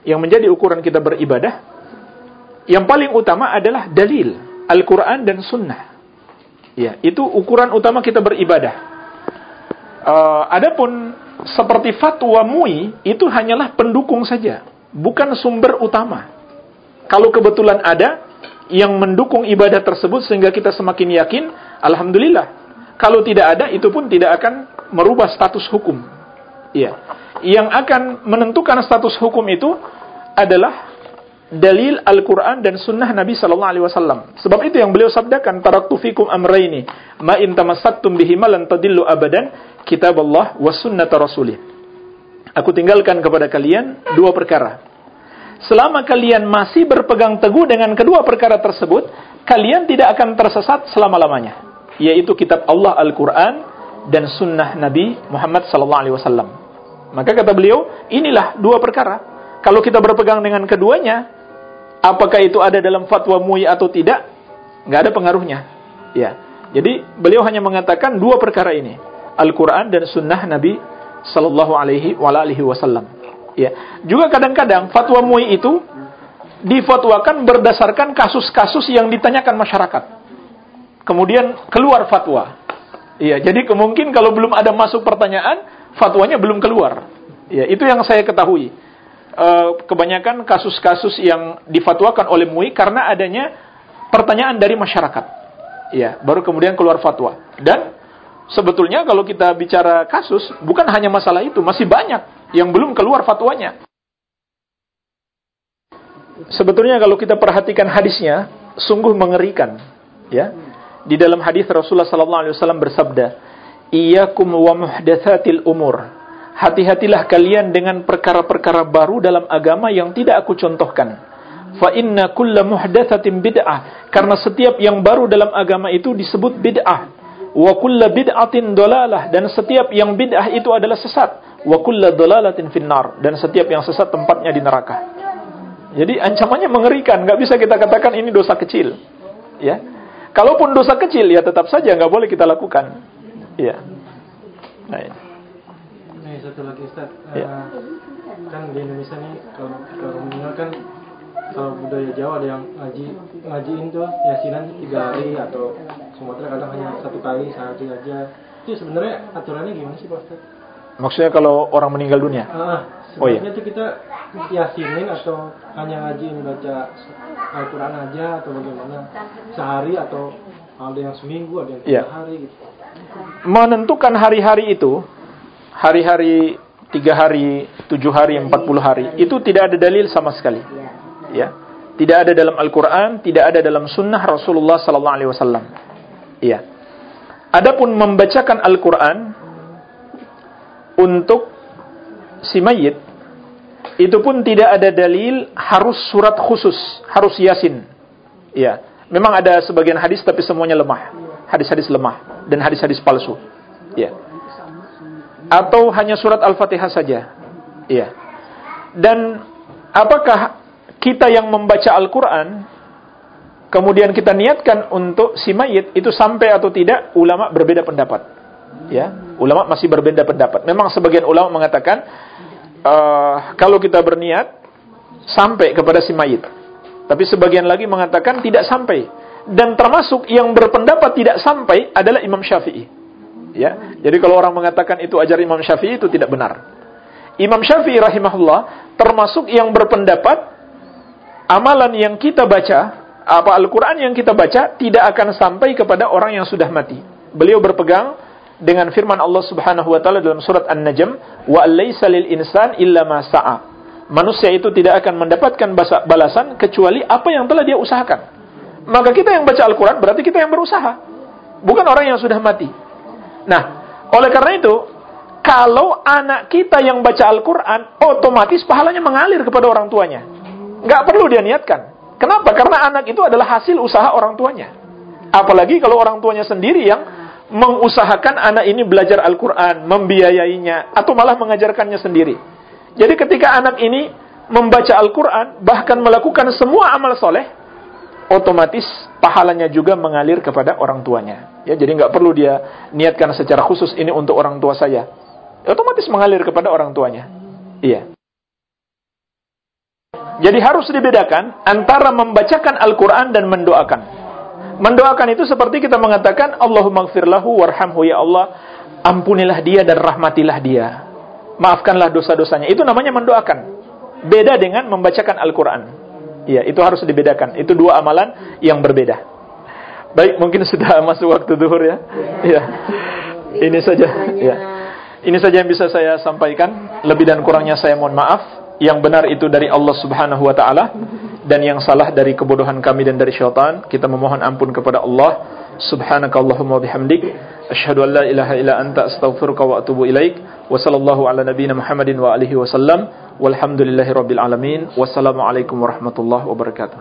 yang menjadi ukuran kita beribadah, yang paling utama adalah dalil Al-Quran dan Sunnah. Ya, itu ukuran utama kita beribadah. Uh, adapun seperti fatwa MUI itu hanyalah pendukung saja, bukan sumber utama. Kalau kebetulan ada yang mendukung ibadah tersebut sehingga kita semakin yakin, alhamdulillah. Kalau tidak ada itu pun tidak akan merubah status hukum. Iya. Yang akan menentukan status hukum itu adalah dalil Al-Quran dan Sunnah Nabi Sallallahu Alaihi Wasallam. Sebab itu yang beliau sabdakan, taraktu fikum amraini, ma in tamassaktum bihima lan tadillu abadan, kitab Allah wa sunnata rasulih. Aku tinggalkan kepada kalian dua perkara. Selama kalian masih berpegang teguh dengan kedua perkara tersebut, kalian tidak akan tersesat selama-lamanya. Yaitu kitab Allah Al-Quran dan sunnah Nabi Muhammad Wasallam. Maka kata beliau, inilah dua perkara. Kalau kita berpegang dengan keduanya, apakah itu ada dalam fatwa MUI atau tidak, nggak ada pengaruhnya. Ya. Jadi beliau hanya mengatakan dua perkara ini, Al-Quran dan Sunnah Nabi Sallallahu Alaihi Wasallam. Ya. Juga kadang-kadang fatwa MUI itu difatwakan berdasarkan kasus-kasus yang ditanyakan masyarakat. Kemudian keluar fatwa. Iya, jadi kemungkinan kalau belum ada masuk pertanyaan, fatwanya belum keluar. Ya, itu yang saya ketahui. E, kebanyakan kasus-kasus yang difatwakan oleh MUI karena adanya pertanyaan dari masyarakat. Ya, baru kemudian keluar fatwa. Dan sebetulnya kalau kita bicara kasus, bukan hanya masalah itu, masih banyak yang belum keluar fatwanya. Sebetulnya kalau kita perhatikan hadisnya, sungguh mengerikan. Ya, di dalam hadis Rasulullah sallallahu alaihi wasallam bersabda, "Iyyakum wa muhdatsatil umur." Hati-hatilah kalian dengan perkara-perkara baru dalam agama yang tidak aku contohkan. Fa inna kulla bid'ah. Karena setiap yang baru dalam agama itu disebut bid'ah. Wa kulla bid'atin dolalah dan setiap yang bid'ah itu adalah sesat. Wa kulla dolalatin finnar dan setiap yang sesat tempatnya di neraka. Jadi ancamannya mengerikan, nggak bisa kita katakan ini dosa kecil. Ya, Kalaupun dosa kecil ya tetap saja nggak boleh kita lakukan. Iya. Nah, ini. Satu lagi Ustaz. Ya. Uh, kan di Indonesia nih kalau kalau meninggal kan kalau budaya Jawa ada yang ngaji ngajiin tuh yasinan tiga hari atau Sumatera kadang hanya satu kali sehari aja. Itu sebenarnya aturannya gimana sih Pak Ustaz? Maksudnya kalau orang meninggal dunia? Ah, oh iya. itu kita yasinin atau hanya ngajiin baca Al-Quran aja atau bagaimana? Sehari atau ada yang seminggu, ada yang tiga ya. hari gitu. Menentukan hari-hari itu, hari-hari tiga hari, tujuh hari, empat puluh hari, itu tidak ada dalil sama sekali. Ya, tidak ada dalam Al-Quran, tidak ada dalam Sunnah Rasulullah Sallallahu Alaihi Wasallam. Iya. Adapun membacakan Al-Quran untuk si mayit itu pun tidak ada dalil harus surat khusus, harus yasin. Ya, memang ada sebagian hadis tapi semuanya lemah. Hadis-hadis lemah dan hadis-hadis palsu. Ya. Atau hanya surat Al-Fatihah saja. Ya. Dan apakah kita yang membaca Al-Qur'an kemudian kita niatkan untuk si mayit itu sampai atau tidak ulama berbeda pendapat. Ya, ulama masih berbeda pendapat. Memang sebagian ulama mengatakan uh, kalau kita berniat sampai kepada si mayit. Tapi sebagian lagi mengatakan tidak sampai. Dan termasuk yang berpendapat tidak sampai adalah Imam Syafi'i. Ya, jadi kalau orang mengatakan itu ajar Imam Syafi'i itu tidak benar. Imam Syafi'i rahimahullah termasuk yang berpendapat amalan yang kita baca, apa Al-Qur'an yang kita baca tidak akan sampai kepada orang yang sudah mati. Beliau berpegang dengan firman Allah Subhanahu wa taala dalam surat An-Najm, "Wa laisa insan illa ma sa'a." Manusia itu tidak akan mendapatkan balasan kecuali apa yang telah dia usahakan. Maka kita yang baca Al-Qur'an berarti kita yang berusaha, bukan orang yang sudah mati. Nah, oleh karena itu, kalau anak kita yang baca Al-Qur'an, otomatis pahalanya mengalir kepada orang tuanya. Nggak perlu dia niatkan. Kenapa? Karena anak itu adalah hasil usaha orang tuanya. Apalagi kalau orang tuanya sendiri yang mengusahakan anak ini belajar Al-Quran, membiayainya, atau malah mengajarkannya sendiri. Jadi ketika anak ini membaca Al-Quran, bahkan melakukan semua amal soleh, otomatis pahalanya juga mengalir kepada orang tuanya. Ya, jadi nggak perlu dia niatkan secara khusus ini untuk orang tua saya. Otomatis mengalir kepada orang tuanya. Iya. Jadi harus dibedakan antara membacakan Al-Quran dan mendoakan. Mendoakan itu seperti kita mengatakan Allahumma gfirlahu warhamhu ya Allah ampunilah dia dan rahmatilah dia. Maafkanlah dosa-dosanya. Itu namanya mendoakan. Beda dengan membacakan Al-Qur'an. Ya, itu harus dibedakan. Itu dua amalan yang berbeda. Baik, mungkin sudah masuk waktu duhur ya. Ya. Ini saja ya. Ini saja yang bisa saya sampaikan. Lebih dan kurangnya saya mohon maaf. Yang benar itu dari Allah Subhanahu wa taala dan yang salah dari kebodohan kami dan dari syaitan. Kita memohon ampun kepada Allah. Subhanakallahumma bihamdik asyhadu an la ilaha illa anta astaghfiruka wa atubu ilaik. Wa sallallahu ala nabiyyina Muhammadin wa alihi wasallam. Walhamdulillahirabbil alamin. Wassalamualaikum warahmatullahi wabarakatuh.